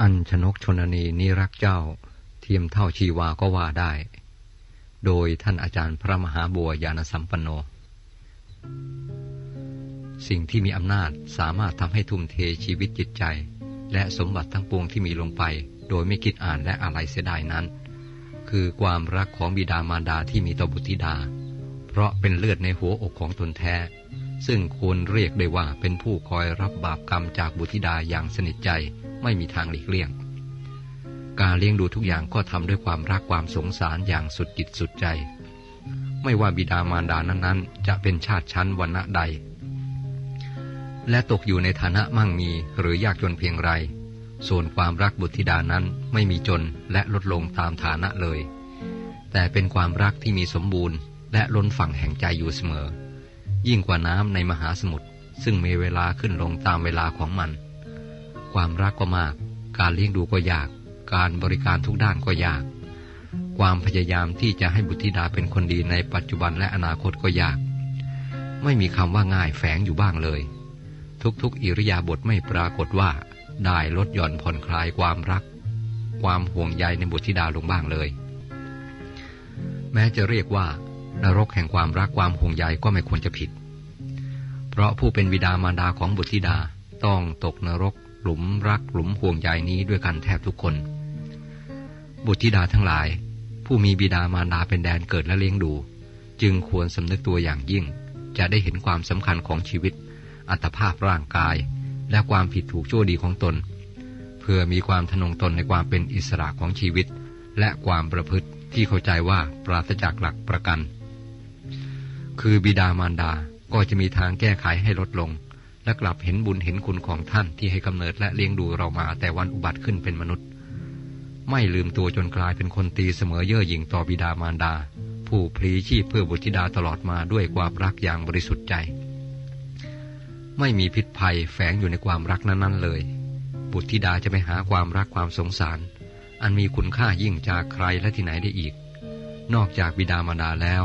อันชนกชนนีนิรักเจ้า เทียมเท่าชีวาก็ว่าได้ โดยท่านอาจารย์พระมหาบัวยานสัมปันโน สิ่งที่มีอำนาจสามารถทำให้ทุ่มเทชีวิตจิตใจ และสมบัติทั้งปวงที่มีลงไป โดยไม่คิดอ่านและอะไรเสียดายนั้น คือความรักของบิดามารดาที่มีต่อบุตรธิดา เพราะเป็นเลือดในหัวอกของตนแท้ ซึ่งควรเรียกได้ว่าเป็นผู้คอยรับบาปกรรมจากบุตรธิดาอย่างสนิทใจ ไม่มีทางหลีกเลี่ยง การเลี้ยงดูทุกอย่างก็ทำด้วยความรักความสงสารอย่างสุดจิตสุดใจ ไม่ว่าบิดามารดานั้นๆ จะเป็นชาติชั้นวรรณะใด และตกอยู่ในฐานะมั่งมีหรือยากจนเพียงไร ส่วนความรักบุตรธิดานั้นไม่มีจนและลดลงตามฐานะเลย แต่เป็นความรักที่มีสมบูรณ์ และล้นฝั่งแห่งใจอยู่เสมอ ยิ่งกว่าน้ำในมหาสมุทรซึ่งมีเวลาขึ้นลงตามเวลาของมัน ความรักก็มาก การเลี้ยงดูก็ยาก การบริการทุกด้านก็ยาก ความพยายามที่จะให้บุตรธิดาเป็นคนดีในปัจจุบันและอนาคตก็ยาก ไม่มีคำว่าง่ายแฝงอยู่บ้างเลย ทุกๆ อิริยาบถไม่ปรากฏว่า ได้ลดหย่อนผ่อนคลายความรัก ความห่วงใยในบุตรธิดาลงบ้างเลย แม้จะเรียกว่านรกแห่งความรักความห่วงใยก็ไม่ควรจะผิด เพราะผู้เป็นบิดามารดาของบุตรธิดาต้องตกนรก หลุมรักหลุมห่วงใยนี้ด้วยกันแทบทุกคน บุตรธิดาทั้งหลาย ผู้มีบิดามารดาเป็นแดนเกิดและเลี้ยงดู จึงควรสำนึกตัวอย่างยิ่ง จะได้เห็นความสำคัญของชีวิต อัตภาพร่างกาย และความผิดถูกชั่วดีของตน เพื่อมีความทนงตนในความเป็นอิสระของชีวิต และความประพฤติที่เข้าใจว่าปราศจากหลักประกัน คือบิดามารดาก็จะมีทางแก้ไขให้ลดลง และกลับเห็นบุญเห็นคุณของท่านที่ให้กำเนิดและเลี้ยงดูเรามา แต่วันอุบัติขึ้นเป็นมนุษย์ ไม่ลืมตัวจนกลายเป็นคนตีเสมอเย่อหยิ่งต่อบิดามารดา ผู้พลีชีพเพื่อบุตรธิดาตลอดมาด้วยความรักอย่างบริสุทธิ์ใจ ไม่มีพิษภัยแฝงอยู่ในความรักนั้นๆเลย บุตรธิดาจะไปหาความรักความสงสาร อันมีคุณค่ายิ่งจากใครและที่ไหนได้อีก นอกจากบิดามารดาแล้ว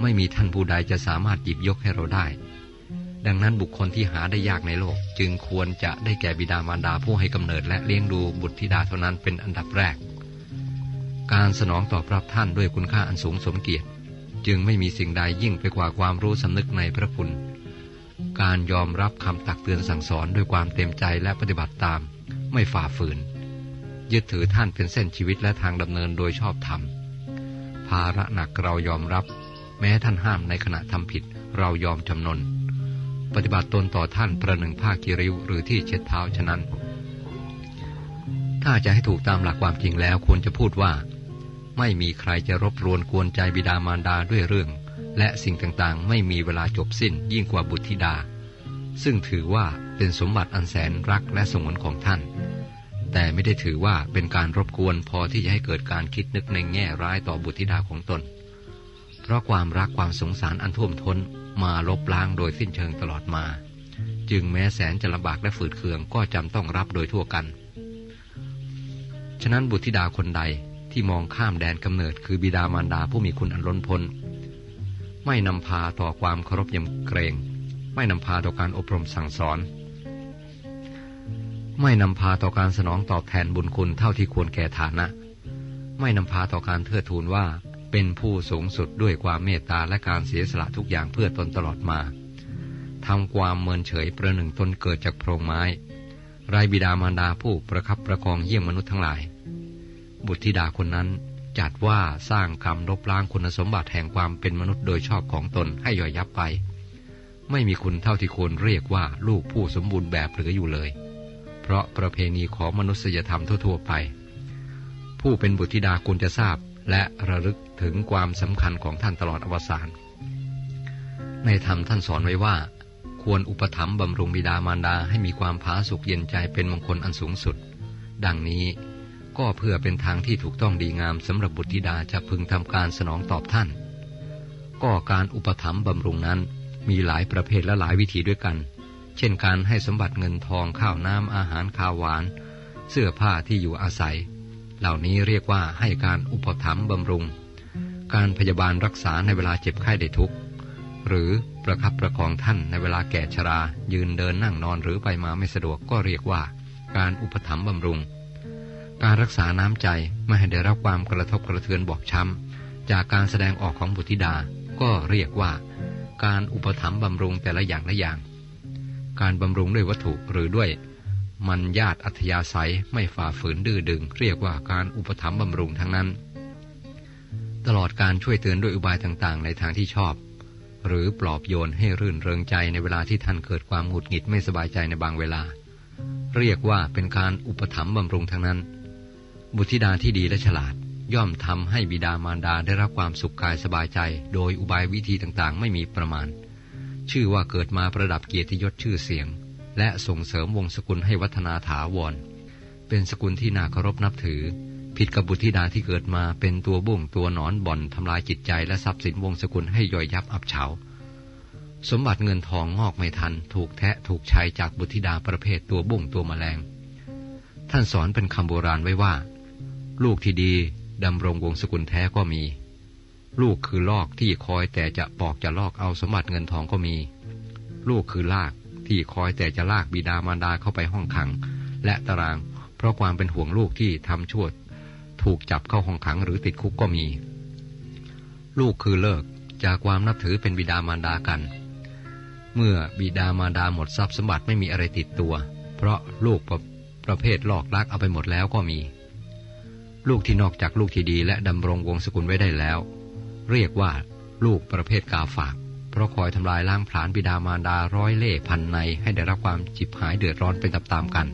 ไม่มีท่านผู้ใดจะสามารถหยิบยกให้เราได้ ดังนั้นบุคคลที่หาได้ยากในโลก จึงควรจะได้แก่บิดามารดาผู้ให้กำเนิดและเลี้ยงดูบุตรธิดาเท่านั้นเป็นอันดับแรก การสนองตอบรับท่านด้วยคุณค่าอันสูงสมเกียรติ จึงไม่มีสิ่งใดยิ่งไปกว่าความรู้สำนึกในพระคุณ การยอมรับคำตักเตือนสั่งสอนด้วยความเต็มใจและปฏิบัติตาม ไม่ฝ่าฝืน ยึดถือท่านเป็นเส้นชีวิตและทางดำเนินโดยชอบธรรมภาระหนักเรายอมรับ แม้ท่านห้ามในขณะทำผิด เรายอมจำนน ปฏิบัติตนต่อท่านประหนึ่งผ้ากิริวหรือที่เช็ดเท้าฉะนั้น ถ้าจะให้ถูกตามหลักความจริงแล้วควรจะพูดว่า ไม่มีใครจะรบรวนกวนใจบิดามารดาด้วยเรื่อง และสิ่งต่างๆ ไม่มีเวลาจบสิ้นยิ่งกว่าบุตรธิดา ซึ่งถือว่าเป็นสมบัติอันแสนรักและสงวนของท่าน แต่ไม่ได้ถือว่าเป็นการรบกวนพอที่จะให้เกิดการคิดนึกในแง่ร้ายต่อบุตรธิดาของตน ราะความรักความสงสารอันท่วมท้นมาลบล้างโดยสิ้นเชิงตลอดมา จึงแม้แสนจะลำบากและฝืดเคืองก็จำต้องรับโดยทั่วกัน ฉะนั้นบุตรธิดาคนใดที่มองข้ามแดนกำเนิด คือบิดามารดาผู้มีคุณอันล้นพ้นไม่นำพาต่อความเคารพยำเกรง ไม่นำพาต่อการอบรมสั่งสอน ไม่นำพาต่อการสนองตอบแทนบุญคุณเท่าที่ควรแก่ฐานะ ไม่นำพาต่อการเทิดทูนว่า เป็นผู้สูงสุดด้วยความเมตตาและการเสียสละทุกอย่างเพื่อตนตลอดมาทำความเมินเฉยประหนึ่งตนเกิดจากโพรงไม้ ไรบิดามารดาผู้ประคับประคองเยี่ยมมนุษย์ทั้งหลาย บุตรธิดาคนนั้นจัดว่าสร้างคำลบล้างคุณสมบัติแห่งความเป็นมนุษย์โดยชอบของตนให้ย่อยยับไป ไม่มีคุณเท่าที่ควรเรียกว่าลูกผู้สมบูรณ์แบบเหลืออยู่เลย เพราะประเพณีของมนุษยธรรมทั่วๆไป ผู้เป็นบุตรธิดาควรจะทราบและระลึก ถึงความสำคัญของท่านตลอดอวสาน ในธรรมท่านสอนไว้ว่า ควรอุปถัมภ์บำรุงบิดามารดาให้มีความผาสุกเย็นใจเป็นมงคลอันสูงสุด ดังนี้ก็เพื่อเป็นทางที่ถูกต้องดีงามสำหรับบุตรธิดาจะพึงทำการสนองตอบท่าน ก็การอุปถัมภ์บำรุงนั้นมีหลายประเภทและหลายวิธีด้วยกัน เช่นการให้สมบัติเงินทองข้าวน้ำอาหารข้าวหวาน เสื้อผ้าที่อยู่อาศัย เหล่านี้เรียกว่าให้การอุปถัมภ์บำรุง การพยาบาลรักษาในเวลาเจ็บไข้ได้ทุก หรือประคับประคองท่านในเวลาแก่ชรา ยืนเดินนั่งนอนหรือไปมาไม่สะดวกก็เรียกว่า การอุปถัมภ์บำรุง การรักษาน้ำใจไม่ให้ได้รับความกระทบกระเทือนบอบช้ำ จากการแสดงออกของบุตรธิดา ก็เรียกว่า การอุปถัมภ์บำรุงแต่ละอย่างละอย่าง การบำรุงด้วยวัตถุหรือด้วย มันญาติอัธยาศัยไม่ฝ่าฝืนดื้อดึง เรียกว่าการอุปถัมภ์บำรุงทั้งนั้น ตลอดการช่วยเตือนด้วยอุบายต่างๆ ในทางที่ชอบ หรือปลอบโยนให้รื่นเริงใจในเวลาที่ท่านเกิดความหงุดหงิดไม่สบายใจในบางเวลา เรียกว่าเป็นการอุปถัมภ์บำรุงทั้งนั้น บุตรธิดาที่ดีและฉลาด ย่อมทำให้บิดามารดาได้รับความสุขกายสบายใจ โดยอุบายวิธีต่างๆ ไม่มีประมาณ ชื่อว่าเกิดมาประดับเกียรติยศชื่อเสียง และส่งเสริมวงศกุลให้วัฒนาถาวร เป็นสกุลที่น่าเคารพนับถือ ผิดกับบุตรธิดาที่เกิดมาเป็นตัวบุ้งตัวหนอนบ่อนทำลายจิตใจและทรัพย์สินวงศกุลให้ย่อยยับอับเฉา สมบัติเงินทองงอกไม่ทัน ถูกแทะถูกใชัยจากบุตรธิดาประเภทตัวบุ้งตัวแมลง ท่านสอนเป็นคำโบราณไว้ว่า ลูกที่ดีดำรงวงศกุลแท้ก็มี ลูกคือลอกที่คอยแต่จะปอกจะลอกเอาสมบัติเงินทองก็มี ลูกคือลากที่คอยแต่จะลากบิดามารดาเข้าไปห้องขัง และตาราง เพราะความเป็นห่วงลูกที่ทำชั่ว ถูกจับเข้าห้องขังหรือติดคุกก็มี ลูกคือเลิกจากความนับถือเป็นบิดามารดากัน เมื่อบิดามารดาหมดทรัพย์สมบัติไม่มีอะไรติดตัว เพราะลูกประประเภทลอกลักเอาไปหมดแล้วก็มี ลูกที่นอกจากลูกที่ดี และดำรงวงศกุลไว้ได้แล้ว เรียกว่าลูกประเภทกาฝาก เพราะคอยทำลายล้างผลาญบิดามารดาร้อยเล่พันในให้ได้รับความจิบหายเดือดร้อนเป็นตามกัน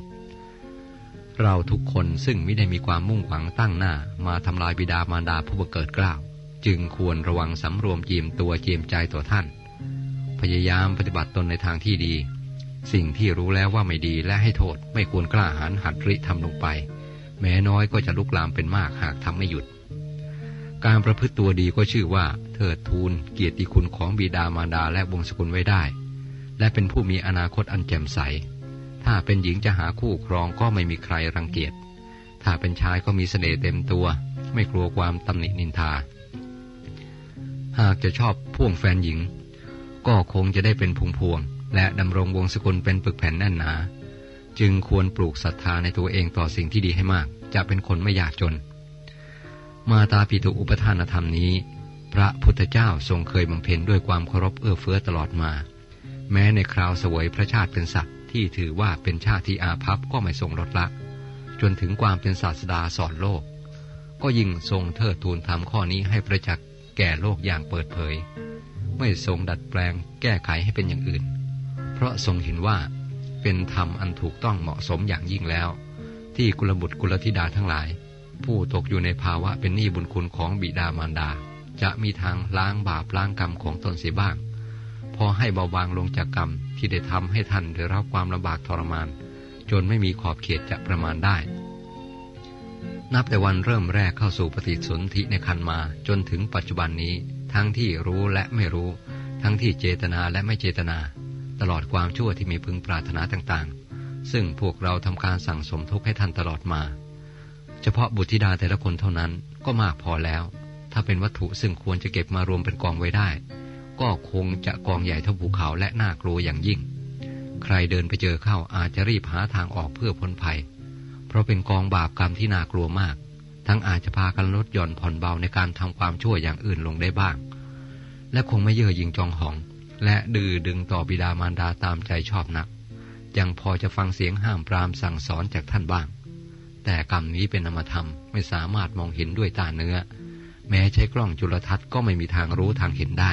เราทุกคนซึ่งไม่ได้มีความมุ่งหวังตั้งหน้า มาทำลายบิดามารดาผู้บังเกิดเกล้าจึงควรระวังสำรวมจีมตัวเจียมใจต่อท่าน พยายามปฏิบัติตนในทางที่ดี สิ่งที่รู้แล้วว่าไม่ดีและให้โทษไม่ควรกล้าหาญหัดริทำลงไป แม้น้อยก็จะลุกลามเป็นมากหากทำไม่หยุด การประพฤติตัวดีก็ชื่อว่าเทิดทูนเกียรติคุณของบิดามารดาและวงศกุลไว้ได้ และเป็นผู้มีอนาคตอันแจ่มใส ถ้าเป็นหญิงจะหาคู่ครองก็ไม่มีใครรังเกียจ ถ้าเป็นชายก็มีเสน่ห์เต็มตัว ไม่กลัวความตำหนินินทา หากจะชอบพ่วงแฟนหญิง ก็คงจะได้เป็นพุงพวง และดำรงวงศกุลเป็นปึกแผ่นแน่นหนา จึงควรปลูกศรัทธาในตัวเองต่อสิ่งที่ดีให้มาก จะเป็นคนไม่ยากจน มาตาปิตุอุปทานธรรมนี้ พระพุทธเจ้าทรงเคยบำเพ็ญด้วยความเคารพเอื้อเฟื้อตลอดมา แม้ในคราวเสวยพระชาติเป็นสัตว์ ที่ถือว่าเป็นชาติที่อาภัพก็ไม่ทรงลดละ จนถึงความเป็นศาสดาสอนโลก ก็ยิ่งทรงเทิดทูนทำข้อนี้ให้ประจักษ์แก่โลกอย่างเปิดเผย ไม่ทรงดัดแปลงแก้ไขให้เป็นอย่างอื่น เพราะทรงเห็นว่าเป็นธรรมอันถูกต้องเหมาะสมอย่างยิ่งแล้ว ที่กุลบุตรกุลธิดาทั้งหลาย ผู้ตกอยู่ในภาวะเป็นหนี้บุญคุณของบิดามารดา จะมีทางล้างบาปล้างกรรมของตนเสียบ้าง พอให้เบาบางลงจากกรรมที่ได้ทำให้ท่านได้รับความลำบากทรมาน จนไม่มีขอบเขตจะประมาณได้ นับแต่วันเริ่มแรกเข้าสู่ปฏิสนธิในคันมาจนถึงปัจจุบันนี้ ทั้งที่รู้และไม่รู้ ทั้งที่เจตนาและไม่เจตนา ตลอดความชั่วที่มีพึงปรารถนาต่างๆ ซึ่งพวกเราทำการสั่งสมทุกข์ให้ท่านตลอดมา เฉพาะบุตรธิดาแต่ละคนเท่านั้นก็มากพอแล้ว ถ้าเป็นวัตถุซึ่งควรจะเก็บมารวมเป็นกองไว้ได้ ก็คงจะกองใหญ่เท่าภูเขาและน่ากลัวอย่างยิ่ง ใครเดินไปเจอเข้าอาจจะรีบหาทางออกเพื่อพ้นภัย เพราะเป็นกองบาปกรรมที่น่ากลัวมาก ทั้งอาจจะพากันลดหย่อนผ่อนเบาในการทำความชั่วอย่างอื่นลงได้บ้าง และคงไม่เย่อหยิ่งจองหอง และดื้อดึงต่อบิดามารดาตามใจชอบนัก ยังพอจะฟังเสียงห้ามปรามสั่งสอนจากท่านบ้าง แต่กรรมนี้เป็นนามธรรมไม่สามารถมองเห็นด้วยตาเนื้อ แม้ใช้กล้องจุลทรรศน์ก็ไม่มีทางรู้ทางเห็นได้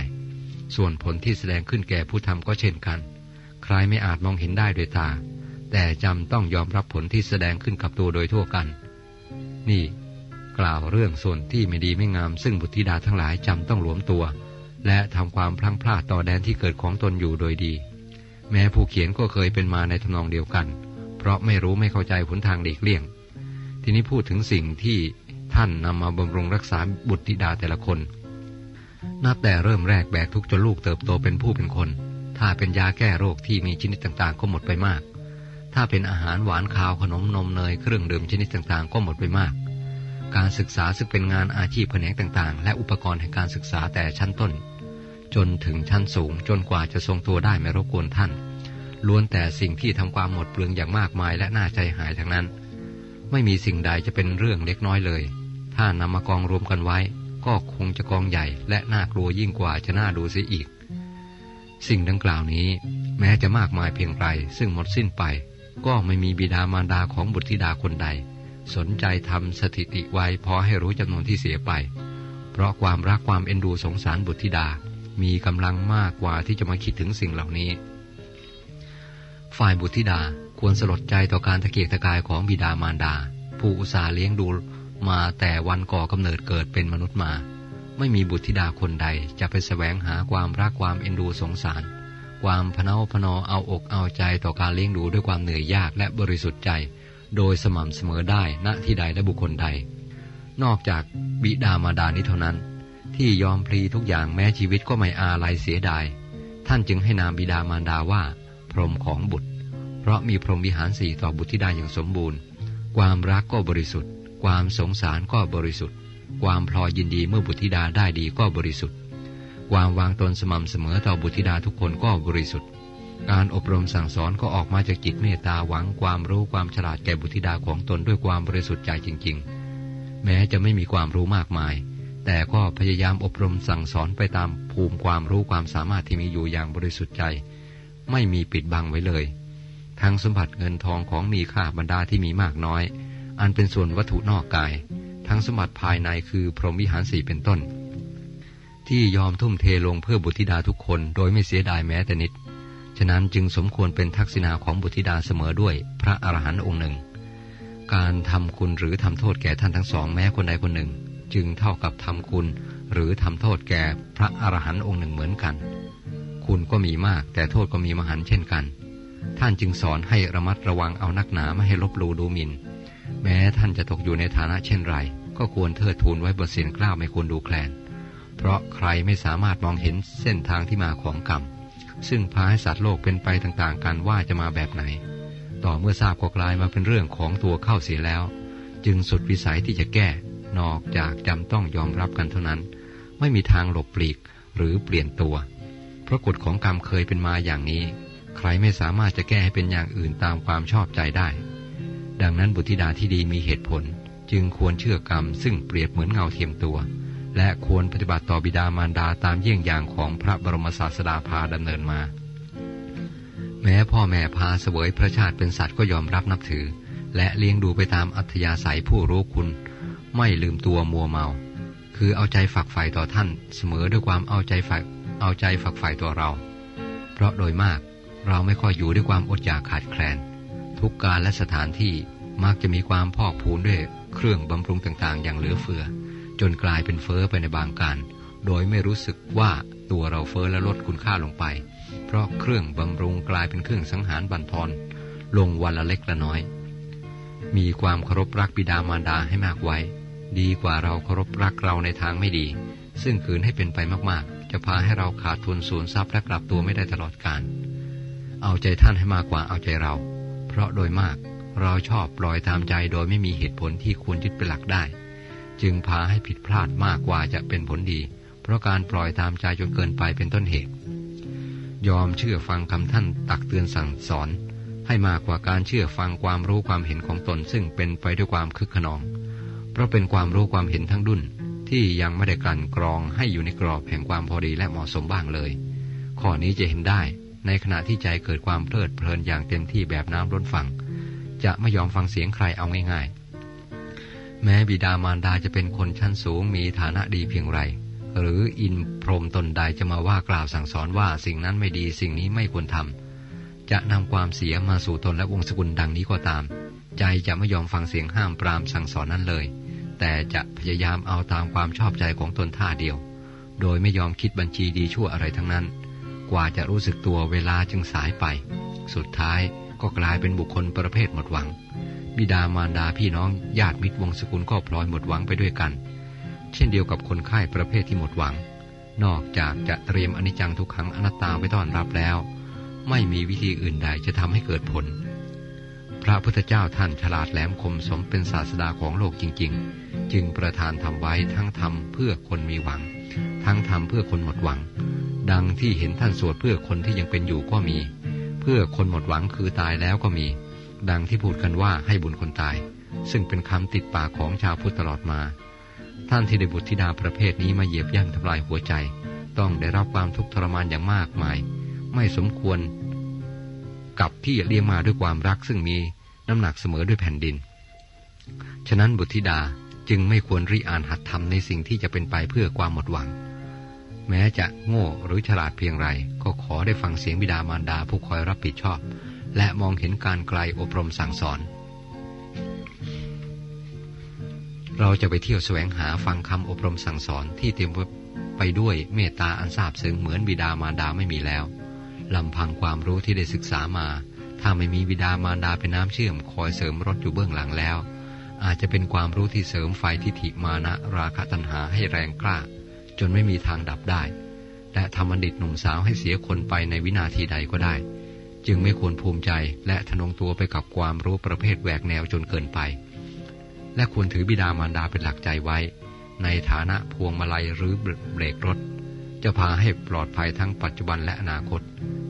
ส่วนผลที่แสดงขึ้นแก่ผู้ทำก็เช่นกัน ใครไม่อาจมองเห็นได้ด้วยตา แต่จำต้องยอมรับผลที่แสดงขึ้นกับตัวโดยทั่วกัน นี่ กล่าวเรื่องส่วนที่ไม่ดีไม่งาม ซึ่งบุตรธิดาทั้งหลายจำต้องหลวมตัว และทำความพลั้งพลาดต่อแดนที่เกิดของตนอยู่โดยดี แม้ผู้เขียนก็เคยเป็นมาในทำนองเดียวกัน เพราะไม่รู้ไม่เข้าใจผลทางหลีกเลี่ยง ทีนี้พูดถึงสิ่งที่ท่านนำมาบำรุงรักษาบุตรธิดาแต่ละคน นับแต่เริ่มแรกแบกทุกจนลูกเติบโตเป็นผู้เป็นคน ถ้าเป็นยาแก้โรคที่มีชนิดต่างๆ ก็หมดไปมาก ถ้าเป็นอาหารหวานข้าวขนมนมเนยเครื่องดื่มชนิดต่างๆ ก็หมดไปมาก การศึกษาซึ่งเป็นงานอาชีพแขนงต่างๆ และอุปกรณ์แห่งการศึกษาแต่ชั้นต้น จนถึงชั้นสูงจนกว่าจะทรงตัวได้ไม่รบกวนท่าน ล้วนแต่สิ่งที่ทำความหมดเปลืองอย่างมากมายและน่าใจหายทั้งนั้น ไม่มีสิ่งใดจะเป็นเรื่องเล็กน้อยเลย ถ้านำมากองรวมกันไว้ ก็คงจะกองใหญ่และน่ากลัวยิ่งกว่าจะน่าดูเสียอีก สิ่งดังกล่าวนี้ แม้จะมากมายเพียงไรซึ่งหมดสิ้นไป ก็ไม่มีบิดามารดาของบุตรธิดาคนใด สนใจทำสถิติไว้พอให้รู้จำนวนที่เสียไป เพราะความรักความเอ็นดูสงสารบุตรธิดา มีกำลังมากกว่าที่จะมาคิดถึงสิ่งเหล่านี้ ฝ่ายบุตรธิดาควรสลดใจต่อการตะเกียกตะกายของบิดามารดา ผู้อุตส่าห์เลี้ยงดู มาแต่วันก่อกำเนิดเกิดเป็นมนุษย์มา ไม่มีบุตรธิดาคนใด จะไปแสวงหาความรักความเอ็นดูสงสาร ความพเนาพนอเอาอกเอาใจต่อการเลี้ยงดูด้วยความเหนื่อยยากและบริสุทธิ์ใจ โดยสม่ำเสมอได้ณที่ใดและบุคคลใด นอกจากบิดามารดานี้เท่านั้น ที่ยอมพลีทุกอย่างแม้ชีวิตก็ไม่อาลัยเสียดาย ท่านจึงให้นามบิดามารดาว่า พรหมของบุตร เพราะมีพรหมวิหารสี่ต่อบุตรธิดาอย่างสมบูรณ์ ความรักก็บริสุทธิ์ ความสงสารก็บริสุทธิ์ ความพลอยยินดีเมื่อบุตรธิดาได้ดีก็บริสุทธิ์ ความวางตนสม่ำเสมอต่อบุตรธิดาทุกคนก็บริสุทธิ์ การอบรมสั่งสอนก็ออกมาจากจิตเมตตาหวังความรู้ความฉลาดแก่บุตรธิดาของตนด้วยความบริสุทธิ์ใจจริง ๆ แม้จะไม่มีความรู้มากมาย แต่ก็พยายามอบรมสั่งสอนไปตามภูมิความรู้ความสามารถที่มีอยู่อย่างบริสุทธิ์ใจ ไม่มีปิดบังไว้เลย ทั้งสมบัติเงินทองของมีค่าบรรดาที่มีมากน้อย อันเป็นส่วนวัตถุนอกกาย ทั้งสมบัติภายในคือพรหมวิหารสี่เป็นต้น ที่ยอมทุ่มเทลงเพื่อบุตรธิดาทุกคนโดยไม่เสียดายแม้แต่นิด ฉะนั้นจึงสมควรเป็นทักษิณาของบุตรธิดาเสมอด้วยพระอรหันต์องค์หนึ่ง การทำคุณหรือทำโทษแก่ท่านทั้งสองแม้คนใดคนหนึ่ง จึงเท่ากับทำคุณ หรือทำโทษแก่พระอรหันต์องค์หนึ่งเหมือนกัน คุณก็มีมากแต่โทษก็มีมหันเช่นกันท่านจึงสอนให้ระมัดระวังเอานักหนาไม่ให้ลบลูดูหมิน่น แม้ท่านจะตกอยู่ในฐานะเช่นไร ก็ควรเทิดทูนไว้บนเสียนกล้าวไม่ควรดูแคลน เพราะใครไม่สามารถมองเห็นเส้นทางที่มาของกรรม ซึ่งพาให้สัตว์โลกเป็นไปต่างๆกันว่าจะมาแบบไหน ต่อเมื่อทราบก็กลายมาเป็นเรื่องของตัวเข้าเสียแล้ว จึงสุดวิสัยที่จะแก้ นอกจากจำต้องยอมรับกันเท่านั้น ไม่มีทางหลบปลีกหรือเปลี่ยนตัว เพราะกฎของกรรมเคยเป็นมาอย่างนี้ ใครไม่สามารถจะแก้ให้เป็นอย่างอื่นตามความชอบใจได้ ดังนั้นบุตรธิดาที่ดีมีเหตุผล จึงควรเชื่อกรรม ซึ่งเปรียบเหมือนเงาเทียมตัว และควรปฏิบัติต่อบิดามารดาตามเยี่ยงอย่างของพระบรมศาสดาพาดำเนินมา แม้พ่อแม่พาเสวยพระชาติเป็นสัตว์ก็ยอมรับนับถือ และเลี้ยงดูไปตามอัธยาศัยผู้รู้คุณ ไม่ลืมตัวมัวเมา คือเอาใจฝักใฝ่ต่อท่าน เสมอด้วยความเอาใจฝักเอาใจฝักใฝ่ต่อเรา เพราะโดยมากเราไม่ค่อยอยู่ด้วยความอดอยากขาดแคลน ทุกการและสถานที่มักจะมีความพอกพูนด้วยเครื่องบำรุงต่างๆ อย่างเหลือเฟือ จนกลายเป็นเฟอ้อไปในบางการ โดยไม่รู้สึกว่าตัวเราเฟอ้อและลดคุณค่าลงไป เพราะเครื่องบำรุงกลายเป็นเครื่องสังหารบันทอนลงวันละเล็กละน้อย มีความเคารพรักบิดามารดาให้มากไว้ ดีกว่าเราเคารพรักเราในทางไม่ดี ซึ่งคืนให้เป็นไปมากๆ จะพาให้เราขาดทุนสูญทรัพย์และกลับตัวไม่ได้ตลอดกาลเอาใจท่านให้มากกว่าเอาใจเรา เพราะโดยมากเราชอบปล่อยตามใจโดยไม่มีเหตุผลที่ควรยึดเป็นหลักได้ จึงพาให้ผิดพลาดมากกว่าจะเป็นผลดี เพราะการปล่อยตามใจจนเกินไปเป็นต้นเหตุ ยอมเชื่อฟังคำท่านตักเตือนสั่งสอน ให้มากกว่าการเชื่อฟังความรู้ความเห็นของตนซึ่งเป็นไปด้วยความคึกขนอง เพราะเป็นความรู้ความเห็นทั้งดุนที่ยังไม่ได้กลั่นกรองให้อยู่ในกรอบแห่งความพอดีและเหมาะสมบ้างเลย ข้อนี้จะเห็นได้ ในขณะที่ใจเกิดความเพลิดเพลินอย่างเต็มที่แบบน้ำล้นฝั่ง จะไม่ยอมฟังเสียงใครเอาง่ายๆ แม้บิดามารดาจะเป็นคนชั้นสูงมีฐานะดีเพียงไร หรืออินพรมตนใดจะมาว่ากล่าวสั่งสอนว่าสิ่งนั้นไม่ดีสิ่งนี้ไม่ควรทำจะนำความเสียมาสู่ตนและวงศกุลดังนี้ก็ตาม ใจจะไม่ยอมฟังเสียงห้ามปรามสั่งสอนนั้นเลย แต่จะพยายามเอาตามความชอบใจของตนท่าเดียว โดยไม่ยอมคิดบัญชีดีชั่วอะไรทั้งนั้น กว่าจะรู้สึกตัวเวลาจึงสายไป สุดท้ายก็กลายเป็นบุคคลประเภทหมดหวัง บิดามารดาพี่น้องญาติมิตรวงศกุลก็พลอยหมดหวังไปด้วยกัน เช่นเดียวกับคนไข้ประเภทที่หมดหวัง นอกจากจะเตรียมอนิจจังทุกขังอนัตตาไว้ต้อนรับแล้ว ไม่มีวิธีอื่นใดจะทำให้เกิดผล พระพุทธเจ้าท่านฉลาดแหลมคมสมเป็นศาสดาของโลกจริง ๆ จึงประทานทำไว้ทั้งทำเพื่อคนมีหวัง ทั้งทำเพื่อคนหมดหวัง ดังที่เห็นท่านสวดเพื่อคนที่ยังเป็นอยู่ก็มี เพื่อคนหมดหวังคือตายแล้วก็มี ดังที่พูดกันว่าให้บุญคนตาย ซึ่งเป็นคำติดปากของชาวพุทธตลอดมา ท่านที่ได้บุตรธิดาประเภทนี้มาเหยียบย่ำทำลายหัวใจ ต้องได้รับความทุกข์ทรมานอย่างมากมาย ไม่สมควร กับที่เลี้ยงมาด้วยความรักซึ่งมีน้ำหนักเสมอด้วยแผ่นดิน ฉะนั้นบุตรธิดา จึงไม่ควรริอ่านหัดทำในสิ่งที่จะเป็นไปเพื่อความหมดหวัง แม้จะโง่หรือฉลาดเพียงไร ก็ขอได้ฟังเสียงบิดามารดาผู้คอยรับผิดชอบ และมองเห็นการไกลอบรมสั่งสอน เราจะไปเที่ยวแสวงหาฟังคำอบรมสั่งสอนที่เต็มไปด้วยเมตตาอันซาบซึ้งเหมือนบิดามารดาไม่มีแล้วลำพังความรู้ที่ได้ศึกษามา ถ้าไม่มีบิดามารดาเป็นน้ำเชื่อมคอยเสริมรถอยู่เบื้องหลังแล้ว อาจจะเป็นความรู้ที่เสริมไฟทิฏฐิมานะราคะตัณหาให้แรงกล้า จนไม่มีทางดับได้ และทำบัณฑิตหนุ่มสาวให้เสียคนไปในวินาทีใดก็ได้ จึงไม่ควรภูมิใจและทนงตัวไปกับความรู้ประเภทแหวกแนวจนเกินไป และควรถือบิดามารดาเป็นหลักใจไว้ ในฐานะพวงมาลัยหรือเบรกรถ จะพาให้ปลอดภัยทั้งปัจจุบันและอนาคต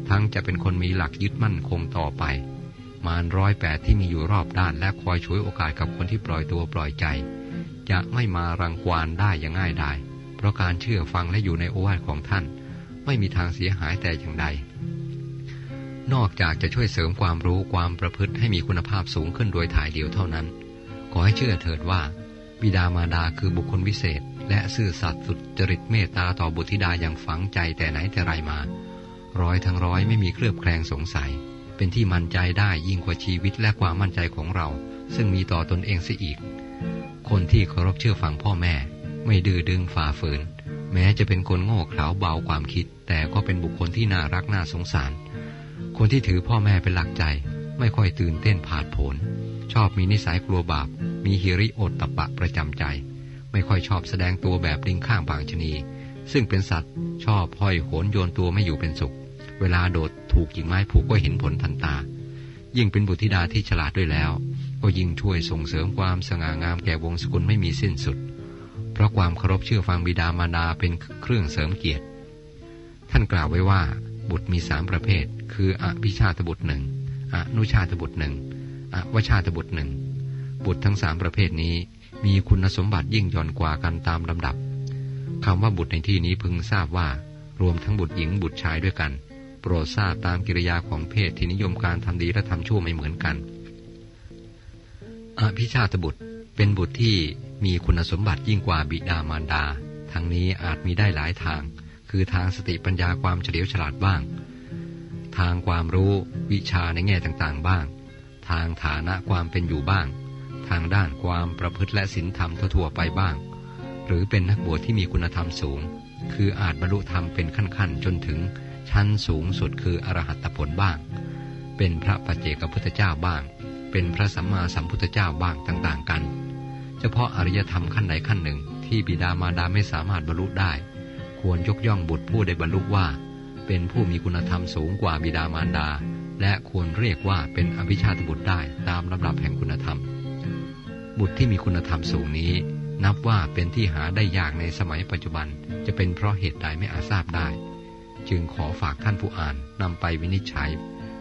ทั้งจะเป็นคนมีหลักยึดมั่นคงต่อไป มารร้อยแปดที่มีอยู่รอบด้านและคอยช่วยโอกาสกับคนที่ปล่อยตัวปล่อยใจ จะไม่มารังควานได้อย่างง่ายดาย เพราะการเชื่อฟังและอยู่ในโอวาทของท่าน ไม่มีทางเสียหายแต่อย่างใด นอกจากจะช่วยเสริมความรู้ความประพฤติให้มีคุณภาพสูงขึ้นโดยถ่ายเดียวเท่านั้น ขอให้เชื่อเถิดว่าบิดามารดาคือบุคคลวิเศษ และซื่อสัตย์สุดจริตเมตตาต่อบุตรธิดาอย่างฝังใจแต่ไหนแต่ไรมา ร้อยทั้งร้อยไม่มีเคลือบแคลงสงสัย เป็นที่มั่นใจได้ยิ่งกว่าชีวิตและความมั่นใจของเรา ซึ่งมีต่อตนเองเสียอีก คนที่เคารพเชื่อฟังพ่อแม่ ไม่ดื้อดึงฝ่าฝืน แม้จะเป็นคนโง่เขลาเบาความคิด แต่ก็เป็นบุคคลที่น่ารักน่าสงสาร คนที่ถือพ่อแม่เป็นหลักใจ ไม่ค่อยตื่นเต้นผาดโผนชอบมีนิสัยกลัวบาป มีฮิริโอตตะปะประจำใจ ไม่ค่อยชอบแสดงตัวแบบลิงข้างบางชนี ซึ่งเป็นสัตว์ ชอบห้อยโหนโยนตัวไม่อยู่เป็นสุข เวลาโดดถูกกิ่งไม้ผูกก็เห็นผลทันตา ยิ่งเป็นบุตรธิดาที่ฉลาดด้วยแล้ว ก็ยิ่งช่วยส่งเสริมความสง่างามแก่วงศกุลไม่มีสิ้นสุด เพราะความเคารพเชื่อฟังบิดามารดาเป็นเครื่องเสริมเกียรติ ท่านกล่าวไว้ว่า บุตรมีสามประเภท คืออภิชาตบุตรหนึ่งอนุชาตบุตรหนึ่งอวชาตบุตรหนึ่งบุตรทั้งสามประเภทนี้มีคุณสมบัติยิ่งย่อนกว่ากันตามลำดับคำว่าบุตรในที่นี้พึงทราบว่า รวมทั้งบุตรหญิงบุตรชายด้วยกัน โปรดทราบตามกิริยาของเพศที่นิยมการทำดีและทำชั่วไม่เหมือนกัน อภิชาตบุตรเป็นบุตรที่มีคุณสมบัติยิ่งกว่าบิดามารดาทั้งนี้อาจมีได้หลายทาง คือทางสติปัญญาความเฉลียวฉลาดบ้าง ทางความรู้วิชาในแง่ต่างๆบ้าง ทางฐานะความเป็นอยู่บ้าง ทางด้านความประพฤติและศีลธรรมทั่วไปบ้าง หรือเป็นนักบวชที่มีคุณธรรมสูง คืออาจบรรลุธรรมเป็นขั้นๆ จนถึง ชั้นสูงสุดคืออรหัตผลบ้าง เป็นพระปัจเจกพุทธเจ้าบ้าง เป็นพระสัมมาสัมพุทธเจ้าบ้างต่าง ๆ กัน เฉพาะอริยธรรมขั้นใดขั้นหนึ่ง ที่บิดามารดาไม่สามารถบรรลุได้ ควรยกย่องบุตรผู้ได้บรรลุว่า เป็นผู้มีคุณธรรมสูงกว่าบิดามารดา และควรเรียกว่าเป็นอภิชาตบุตรได้ตามลำดับแห่งคุณธรรม บุตรที่มีคุณธรรมสูงนี้นับว่าเป็นที่หาได้ยากในสมัยปัจจุบันจะเป็นเพราะเหตุใดไม่อาจทราบได้ จึงขอฝากท่านผู้อ่านนำไปวินิจฉัย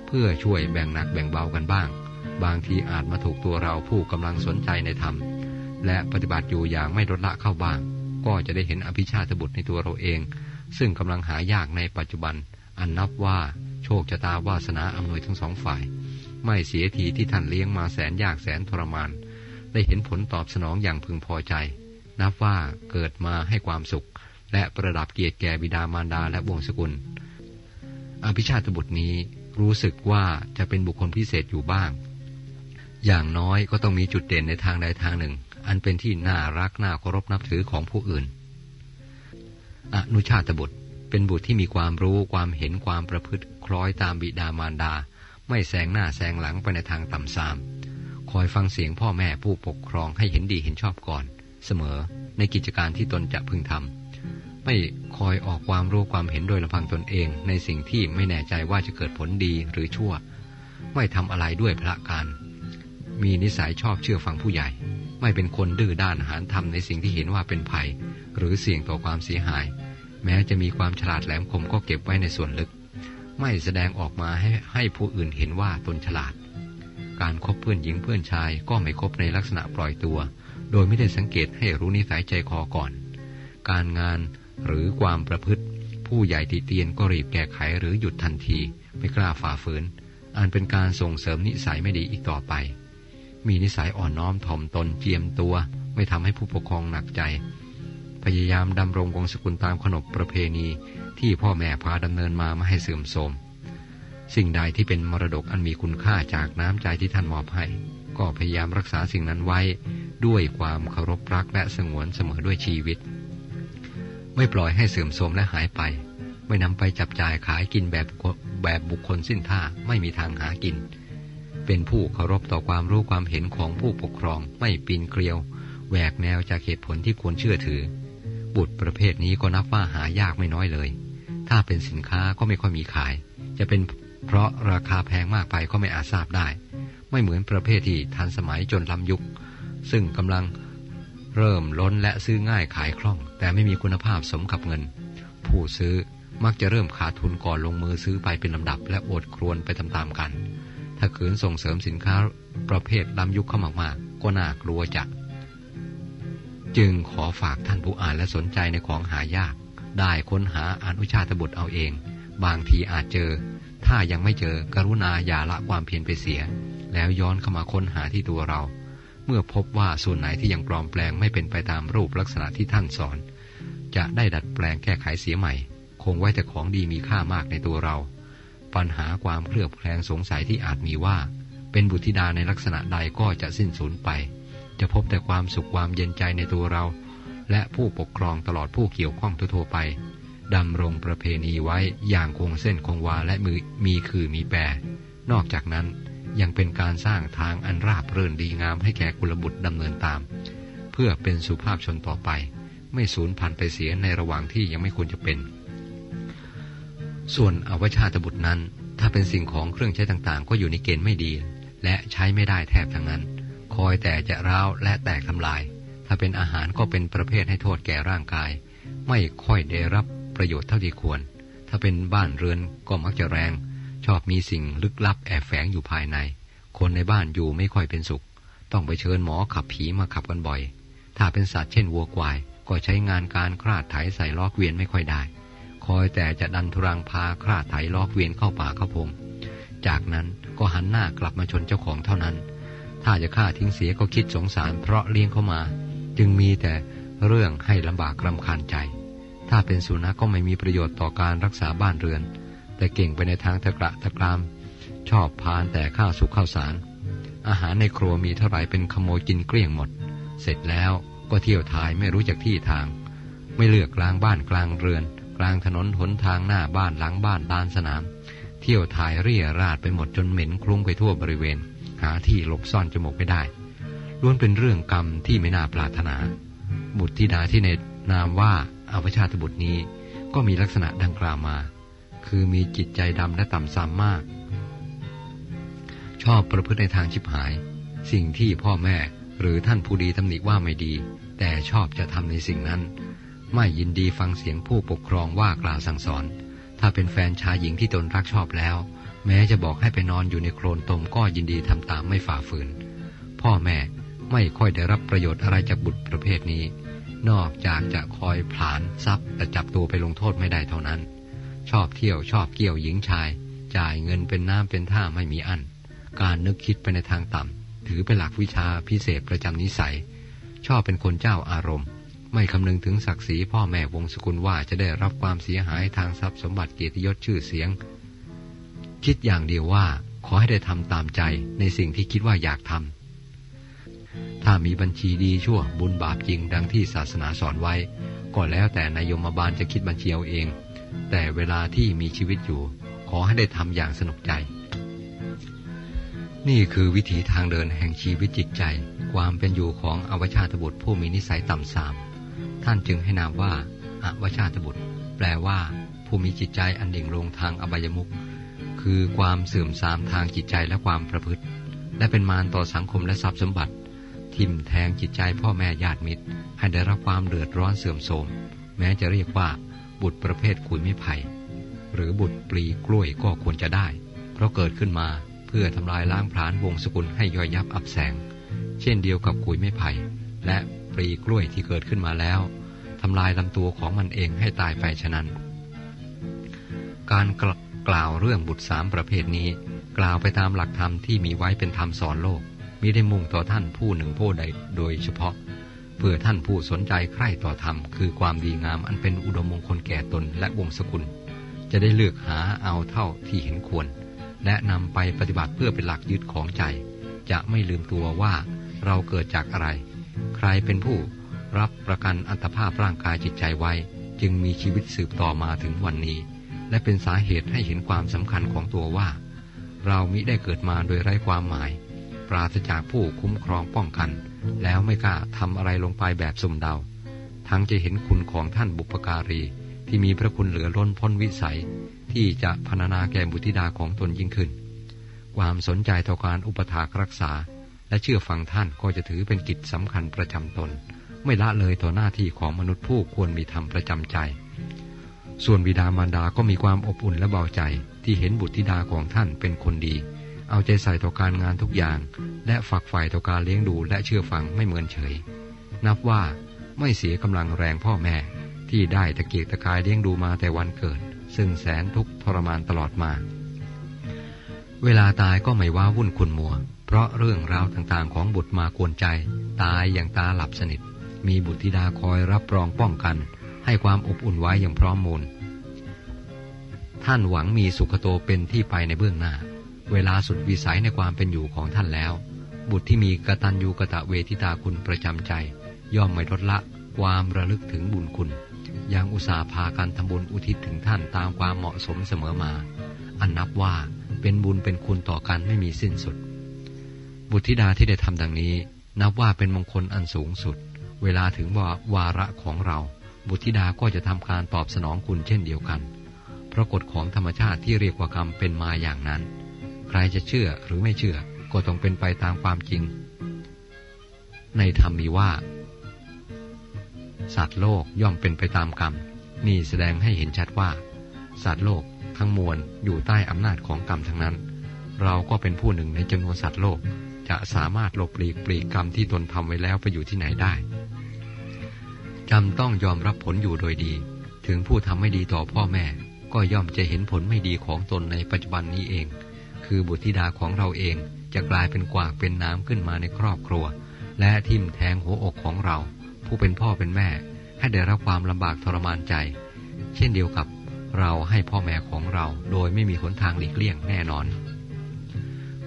เพื่อช่วยแบ่งหนักแบ่งเบากันบ้าง บางทีอาจมาถูกตัวเราผู้กำลังสนใจในธรรม และปฏิบัติอยู่อย่างไม่ลดละเข้าบ้าง ก็จะได้เห็นอภิชาตบุตรในตัวเราเอง ซึ่งกำลังหายากในปัจจุบัน อันนับว่าโชคชะตาวาสนาอำนวยทั้งสองฝ่าย ไม่เสียทีที่ท่านเลี้ยงมาแสนยากแสนทรมาน ได้เห็นผลตอบสนองอย่างพึงพอใจ นับว่าเกิดมาให้ความสุข และประดับเกียรติแก่บิดามารดาและวงศกุล อภิชาติบุตรนี้รู้สึกว่าจะเป็นบุคคลพิเศษอยู่บ้าง อย่างน้อยก็ต้องมีจุดเด่นในทางใดทางหนึ่ง อันเป็นที่น่ารักน่าเคารพนับถือของผู้อื่น อนุชาตบุตรเป็นบุตรที่มีความรู้ความเห็นความประพฤติคล้อยตามบิดามารดา ไม่แซงหน้าแซงหลังไปในทางต่ำทราม คอยฟังเสียงพ่อแม่ผู้ปกครองให้เห็นดีเห็นชอบก่อน เสมอในกิจการที่ตนจะพึงทำ ไม่คอยออกความรู้ความเห็นโดยลำพังตนเอง ในสิ่งที่ไม่แน่ใจว่าจะเกิดผลดีหรือชั่ว ไม่ทำอะไรด้วยพระการ มีนิสัยชอบเชื่อฟังผู้ใหญ่ ไม่เป็นคนดื้อด้านหารทำในสิ่งที่เห็นว่าเป็นภัย หรือเสี่ยงต่อความเสียหาย แม้จะมีความฉลาดแหลมคมก็เก็บไว้ในส่วนลึก ไม่แสดงออกมาให้ให้ผู้อื่นเห็นว่าตนฉลาด การคบเพื่อนหญิงเพื่อนชายก็ไม่คบในลักษณะปล่อยตัว โดยไม่ได้สังเกตให้รู้นิสัยใจคอก่อน การงาน หรือความประพฤติ ผู้ใหญ่ติเตียนก็รีบแก้ไขหรือหยุดทันที ไม่กล้าฝ่าฝืนอันเป็นการส่งเสริมนิสัยไม่ดีอีกต่อไป มีนิสัยอ่อนน้อมถ่อมตนเจียมตัว ไม่ทำให้ผู้ปกครองหนักใจ พยายามดำรงวงศกุลตามขนบประเพณีที่พ่อแม่พาดำเนินมาไม่ให้เสื่อมโทรมสิ่งใดที่เป็นมรดกอันมีคุณค่าจากน้ำใจที่ท่านมอบให้ ก็พยายามรักษาสิ่งนั้นไว้ ด้วยความเคารพรักและสงวนเสมอด้วยชีวิต ไม่ปล่อยให้เสื่อมโทรมและหายไป ไม่นำไปจับจ่ายขายกินแบบแบบบุคคลสิ้นท่าไม่มีทางหากิน เป็นผู้เคารพต่อความรู้ความเห็นของผู้ปกครองไม่ปีนเกลียวแหวกแนวจากเหตุผลที่ควรเชื่อถือ บุตรประเภทนี้ก็นับว่าหายากไม่น้อยเลย ถ้าเป็นสินค้าก็ไม่ค่อยมีขาย จะเป็นเพราะราคาแพงมากไปก็ไม่อาจทราบได้ ไม่เหมือนประเภทที่ทันสมัยจนล้ำยุค ซึ่งกำลัง เริ่มล้นและซื้อง่ายขายคล่อง แต่ไม่มีคุณภาพสมกับเงิน ผู้ซื้อมักจะเริ่มขาดทุนก่อนลงมือซื้อไปเป็นลำดับ และอดครวนไปตามๆกัน ถ้าขืนส่งเสริมสินค้าประเภทล้ำยุคเข้ามากๆก็น่ากลัวจะจึงขอฝากท่านผู้อ่านและสนใจในของหายาก ได้ค้นหาอนุชาตบุตรเอาเอง บางทีอาจเจอ ถ้ายังไม่เจอกรุณาอย่าละความเพียรไปเสีย แล้วย้อนเข้ามาค้นหาที่ตัวเรา มื่อพบว่าส่วนไหนที่ยังปลอมแปลงไม่เป็นไปตามรูปลักษณะที่ท่านสอน จะได้ดัดแปลงแก้ไขเสียใหม่ คงไว้แต่ของดีมีค่ามากในตัวเรา ปัญหาความเครือบแคลงสงสัยที่อาจมีว่า เป็นบุตรธิดาในลักษณะใดก็จะสิ้นสูญไป จะพบแต่ความสุขความเย็นใจในตัวเรา และผู้ปกครองตลอดผู้เกี่ยวข้องทั่วไปดำรงประเพณีไว้อย่างคงเส้นคงวาและมือมีคือมีแปรนอกจากนั้น ยังเป็นการสร้างทางอันราบเรื่นดีงามให้แก่กุลบุตรดำเนินตาม เพื่อเป็นสุภาพชนต่อไป ไม่สูญพันธุ์ไปเสียในระหว่างที่ยังไม่ควรจะเป็น ส่วนอวชาตบุตรนั้น ถ้าเป็นสิ่งของเครื่องใช้ต่างๆ ก็อยู่ในเกณฑ์ไม่ดี และใช้ไม่ได้แทบทั้งนั้น คอยแต่จะร้าวและแตกทำลาย ถ้าเป็นอาหารก็เป็นประเภทให้โทษแก่ร่างกาย ไม่ค่อยได้รับประโยชน์เท่าที่ควร ถ้าเป็นบ้านเรือนก็มักจะแรง อบมีสิ่งลึกลับแอบแฝงอยู่ภายใน คนในบ้านอยู่ไม่ค่อยเป็นสุข ต้องไปเชิญหมอขับผีมาขับกันบ่อย ถ้าเป็นสัตว์เช่นวัวควาย ก็ใช้งานการคลาดไถใส่ลอกเวียนไม่ค่อยได้ คอยแต่จะดันทุรังพาคลาดไถลอกเวียนเข้าป่าเข้าพง จากนั้นก็หันหน้ากลับมาชนเจ้าของเท่านั้น ถ้าจะฆ่าทิ้งเสียก็คิดสงสารเพราะเลี้ยงเข้ามา จึงมีแต่เรื่องให้ลำบากรำคาญใจ ถ้าเป็นสุนัขก็ไม่มีประโยชน์ต่อการรักษาบ้านเรือน แต่เก่งไปในทางตะกระตะกราม ชอบพานแต่ข้าวสุกข้าวสาร อาหารในครัวมีเท่าไรเป็นขโมยกินเกลี้ยงหมด เสร็จแล้วก็เที่ยวทายไม่รู้จักที่ทาง ไม่เลือกกลางบ้านกลางเรือน กลางถนนหนทางหน้าบ้านหลังบ้านลานสนาม เที่ยวทายเรี่ยราดไปหมดจนเหม็นคลุ้งไปทั่วบริเวณ หาที่หลบซ่อนจมูกไม่ได้ล้วนเป็นเรื่องกรรมที่ไม่น่าปรารถนา บุตรธิดาที่ในนามว่าอาวชาตบุตรนี้ก็มีลักษณะดังกล่าวมา คือมีจิตใจดำและต่ำซ้ำมาก ชอบประพฤติในทางชิบหาย สิ่งที่พ่อแม่หรือท่านผู้ดีตำหนิว่าไม่ดี แต่ชอบจะทำในสิ่งนั้น ไม่ยินดีฟังเสียงผู้ปกครองว่ากล่าวสั่งสอน ถ้าเป็นแฟนชายหญิงที่ตนรักชอบแล้ว แม้จะบอกให้ไปนอนอยู่ในโคลนตมก็ยินดีทำตามไม่ฝ่าฝืน พ่อแม่ไม่ค่อยได้รับประโยชน์อะไรจากบุตรประเภทนี้ นอกจากจะคอยผลานทรัพย์แต่จับตัวไปลงโทษไม่ได้เท่านั้น ชอบเที่ยวชอบเกี่ยวหญิงชาย จ่ายเงินเป็นน้ำเป็นท่าไม่มีอัน การนึกคิดไปในทางต่ำ ถือเป็นหลักวิชาพิเศษประจำนิสัย ชอบเป็นคนเจ้าอารมณ์ ไม่คำนึงถึงศักดิ์ศรีพ่อแม่วงศกุลว่าจะได้รับความเสียหายทางทรัพย์สมบัติเกียรติยศชื่อเสียง คิดอย่างเดียวว่าขอให้ได้ทำตามใจในสิ่งที่คิดว่าอยากทำถ้ามีบัญชีดีชั่วบุญบาปจริงดังที่ศาสนาสอนไว้ ก็แล้วแต่นายยมบาลจะคิดบัญชีเอาเอง แต่เวลาที่มีชีวิตอยู่ ขอให้ได้ทำอย่างสนุกใจ นี่คือวิถีทางเดินแห่งชีวิตจิตใจ ความเป็นอยู่ของอวชาตบุตรผู้มีนิสัยต่ำสาม ท่านจึงให้นามว่าอวชาตบุตร แปลว่า ผู้มีจิตใจอันดิ่งลงทางอบายมุขคือความเสื่อมทรามทางจิตใจและความประพฤติ และเป็นมารต่อสังคมและทรัพย์สมบัติ ทิ่มแทงจิตใจพ่อแม่ญาติมิตร ให้ได้รับความเดือดร้อนเสื่อมโทรมแม้จะเรียกว่า บุตรประเภทขุยไม้ไผ่หรือบุตรปลีกล้วยก็ควรจะได้ เพราะเกิดขึ้นมาเพื่อทำลายล้างผลาญวงศกุลให้ย่อยยับอับแสง เช่นเดียวกับขุยไม้ไผ่และปรีกล้วยที่เกิดขึ้นมาแล้วทำลายลำตัวของมันเองให้ตายไปฉะนั้น การกล่าวเรื่องบุตรสามประเภทนี้ กล่าวไปตามหลักธรรมที่มีไว้เป็นธรรมสอนโลกมิได้มุ่งต่อท่านผู้หนึ่งผู้ใดโดยเฉพาะ เพื่อท่านผู้สนใจใคร่ต่อธรรมคือความดีงามอันเป็นอุดมมงคลแก่ตนและวงศกุล จะได้เลือกหาเอาเท่าที่เห็นควร และนำไปปฏิบัติเพื่อเป็นหลักยึดของใจ จะไม่ลืมตัวว่าเราเกิดจากอะไร ใครเป็นผู้รับประกันอัตภาพร่างกายจิตใจไว้ จึงมีชีวิตสืบต่อมาถึงวันนี้ และเป็นสาเหตุให้เห็นความสำคัญของตัวว่า เรามิได้เกิดมาโดยไร้ความหมาย ปราศจากผู้คุ้มครองป้องกัน แล้วไม่กล้าทำอะไรลงไปแบบสุ่มเดา ทั้งจะเห็นคุณของท่านบุปการีที่มีพระคุณเหลือล้นพ้นวิสัย ที่จะพรรณนาแก่บุตรธิดาของตนยิ่งขึ้น ความสนใจต่อการอุปถากรักษา และเชื่อฟังท่านก็จะถือเป็นกิจสำคัญประจำตน ไม่ละเลยต่อหน้าที่ของมนุษย์ผู้ควรมีธรรมประจำใจ ส่วนบิดามารดาก็มีความอบอุ่นและเบาใจที่เห็นบุตรธิดาของท่านเป็นคนดี เอาใจใส่ต่อการงานทุกอย่าง และฝักใฝ่ต่อการเลี้ยงดูและเชื่อฟังไม่เหมือนเฉย นับว่าไม่เสียกำลังแรงพ่อแม่ ที่ได้ตะเกียกตะกายเลี้ยงดูมาแต่วันเกิด ซึ่งแสนทุกทรมานตลอดมา เวลาตายก็ไม่ว่าวุ่นคุณมัว เพราะเรื่องราวต่างๆ ของบุตรมากวนใจ ตายอย่างตาหลับสนิท มีบุตรธิดาคอยรับรองป้องกัน ให้ความอบอุ่นไว้อย่างพร้อมมูล ท่านหวังมีสุขโตเป็นที่ไปในเบื้องหน้า เวลาสุดวิสัยในความเป็นอยู่ของท่านแล้ว บุตรที่มีกตัญญูกะตะเวทิตาคุณประจำใจ ย่อมไม่ลดละความระลึกถึงบุญคุณ ยังอุตสาพากันทำบุญอุทิศถึงท่านตามความเหมาะสมเสมอมา อันนับว่าเป็นบุญเป็นคุณต่อกันไม่มีสิ้นสุด บุตรธิดาที่ได้ทำดังนี้ นับว่าเป็นมงคลอันสูงสุด เวลาถึงว่าวาระของเรา บุตรธิดาก็จะทำการตอบสนองคุณเช่นเดียวกัน เพราะกฎของธรรมชาติที่เรียกว่ากรรมเป็นมาอย่างนั้น ใครจะเชื่อหรือไม่เชื่อ ก็ต้องเป็นไปตามความจริง ในธรรมมีว่า สัตว์โลกย่อมเป็นไปตามกรรม นี่แสดงให้เห็นชัดว่า สัตว์โลกทั้งมวลอยู่ใต้อำนาจของกรรมทั้งนั้น เราก็เป็นผู้หนึ่งในจำนวนสัตว์โลกจะสามารถหลบหลีกปลีกกรรมที่ตนทำไว้แล้วไปอยู่ที่ไหนได้จำต้องยอมรับผลอยู่โดยดี ถึงผู้ทำไม่ดีต่อพ่อแม่ ก็ย่อมจะเห็นผลไม่ดีของตนในปัจจุบันนี้เอง คือบุตรธิดาของเราเองจะกลายเป็นกวากเป็นน้ำขึ้นมาในครอบครัว และทิ่มแทงหัวอกของเรา ผู้เป็นพ่อเป็นแม่ ให้ได้รับความลำบากทรมานใจ เช่นเดียวกับเราให้พ่อแม่ของเราโดยไม่มีหนทางหลีกเลี่ยงแน่นอน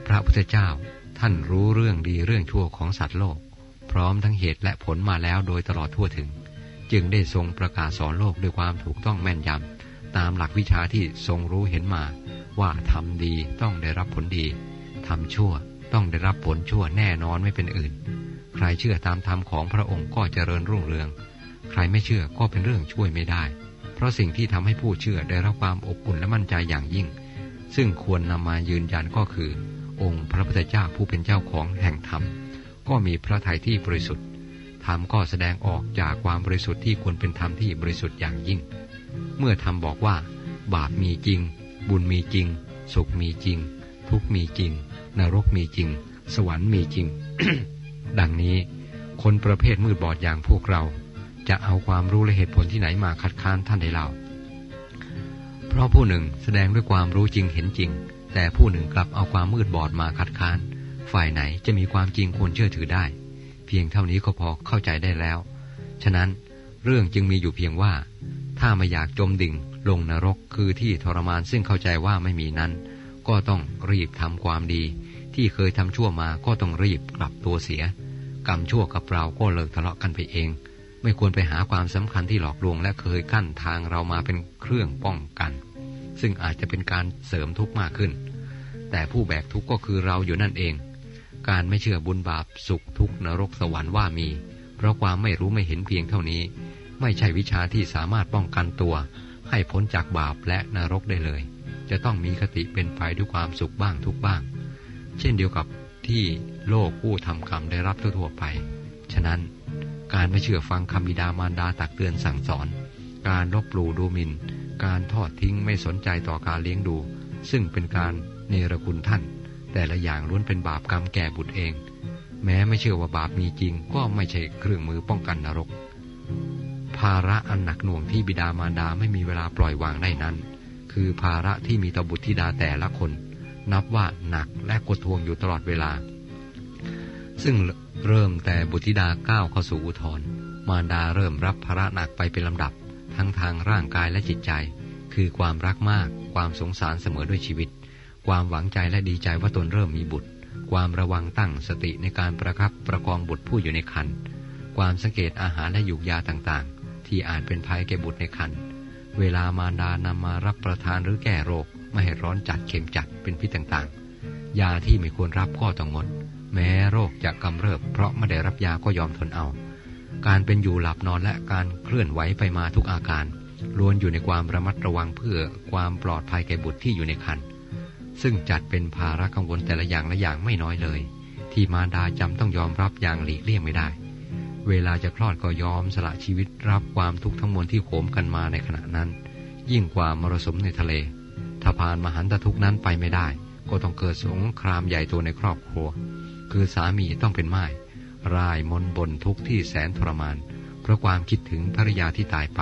พระพุทธเจ้าท่านรู้เรื่องดีเรื่องชั่วของสัตว์โลก พร้อมทั้งเหตุและผลมาแล้วโดยตลอดทั่วถึง จึงได้ทรงประกาศสอนโลกด้วยความถูกต้องแม่นยำตามหลักวิชาที่ทรงรู้เห็นมา ว่าทำดีต้องได้รับผลดีทำชั่วต้องได้รับผลชั่วแน่นอนไม่เป็นอื่น ใครเชื่อตามธรรมของพระองค์ก็เจริญรุ่งเรือง ใครไม่เชื่อก็เป็นเรื่องช่วยไม่ได้ เพราะสิ่งที่ทำให้ผู้เชื่อได้รับความอบอุ่นและมั่นใจอย่างยิ่ง ซึ่งควรนำมายืนยันก็คือ องค์พระพุทธเจ้าผู้เป็นเจ้าของแห่งธรรม ก็มีพระทัยที่บริสุทธิ์ ธรรมก็แสดงออกจากความบริสุทธิ์ที่ควรเป็นธรรมที่บริสุทธิ์อย่างยิ่ง เมื่อธรรมบอกว่า บาปมีจริง บุญมีจริง สุขมีจริง ทุกมีจริง นรกมีจริง สวรรค์มีจริง ดังนี้คนประเภทมืดบอดอย่างพวกเรา จะเอาความรู้และเหตุผลที่ไหนมาคัดค้านท่านใดเล่า เพราะผู้หนึ่งแสดงด้วยความรู้จริงเห็นจริง แต่ผู้หนึ่งกลับเอาความมืดบอดมาคัดค้าน ฝ่ายไหนจะมีความจริงควรเชื่อถือได้ เพียงเท่านี้ก็พอเข้าใจได้แล้ว ฉะนั้นเรื่องจึงมีอยู่เพียงว่า ถ้าไม่อยากจมดิ่ง ลงนรกคือที่ทรมานซึ่งเข้าใจว่าไม่มีนั้น ก็ต้องรีบทำความดี ที่เคยทำชั่วมาก็ต้องรีบกลับตัวเสีย กรรมชั่วกับเราก็เลิกทะเลาะกันไปเอง ไม่ควรไปหาความสำคัญที่หลอกลวงและเคยกั้นทางเรามาเป็นเครื่องป้องกัน ซึ่งอาจจะเป็นการเสริมทุกข์มากขึ้น แต่ผู้แบกทุกข์ก็คือเราอยู่นั่นเอง การไม่เชื่อบุญบาปสุขทุกข์นรกสวรรค์ว่ามี เพราะความไม่รู้ไม่เห็นเพียงเท่านี้ ไม่ใช่วิชาที่สามารถป้องกันตัว ให้พ้นจากบาปและนรกได้เลย จะต้องมีคติเป็นไปด้วยความสุขบ้างทุกบ้าง เช่นเดียวกับที่โลกผู้ทำกรรมได้รับทั่วไป ฉะนั้นการไม่เชื่อฟังคำบิดามารดาตักเตือนสั่งสอน การลบหลู่ดูหมิน่น การทอดทิ้งไม่สนใจต่อการเลี้ยงดู ซึ่งเป็นการเนรคุณท่าน แต่ละอย่างล้วนเป็นบาปกรรมแก่บุตรเอง แม้ไม่เชื่อว่าบาปมีจริง ก็ไม่ใช่เครื่องมือป้องกันนรก ภาระอันหนักหน่วงที่บิดามารดาไม่มีเวลาปล่อยวางได้นั้น คือภาระที่มีต่อบุตรธิดาแต่ละคน นับว่าหนักและกดทวงอยู่ตลอดเวลา ซึ่งเริ่มแต่บุตรธิดาก้าวเข้าสู่อุทธรมารดาเริ่มรับภาระหนักไปเป็นลำดับ ทั้งทางร่างกายและจิตใจ คือความรักมาก ความสงสารเสมอด้วยชีวิต ความหวังใจและดีใจว่าตนเริ่มมีบุตร ความระวังตั้งสติในการประครับประคองบุตรผู้อยู่ในครรภ์ความสังเกตอาหารและยุกยาต่าง ที่อาจเป็นภัยแก่บุตรในครรภ์เวลามารดานำมารับประทานหรือแก้โรค ไม่ให้ร้อนจัดเข็มจัดเป็นพิษต่างๆ ยาที่ไม่ควรรับก็ต้องงด แม้โรคจะกำเริบ เพราะไม่ได้รับยาก็ยอมทนเอา การเป็นอยู่หลับนอนและการเคลื่อนไหวไปมาทุกอาการล้วนอยู่ในความระมัดระวังเพื่อความปลอดภัยแก่บุตรที่อยู่ในครรภ์ซึ่งจัดเป็นภาระกังวลแต่ละอย่างละอย่างไม่น้อยเลย ที่มารดาจำต้องยอมรับอย่างหลีกเลี่ยงไม่ได้ เวลาจะคลอดก็ยอมสละชีวิตรับความทุกข์ทั้งมวลที่โขมกันมาในขณะนั้น ยิ่งกว่ามรสุมในทะเล ถ้าผ่านมหันตทุกนั้นไปไม่ได้ ก็ต้องเกิดสงครามใหญ่ตัวในครอบครัว คือสามีต้องเป็นไม้รายมนบนทุกที่แสนทรมาน เพราะความคิดถึงภรรยาที่ตายไป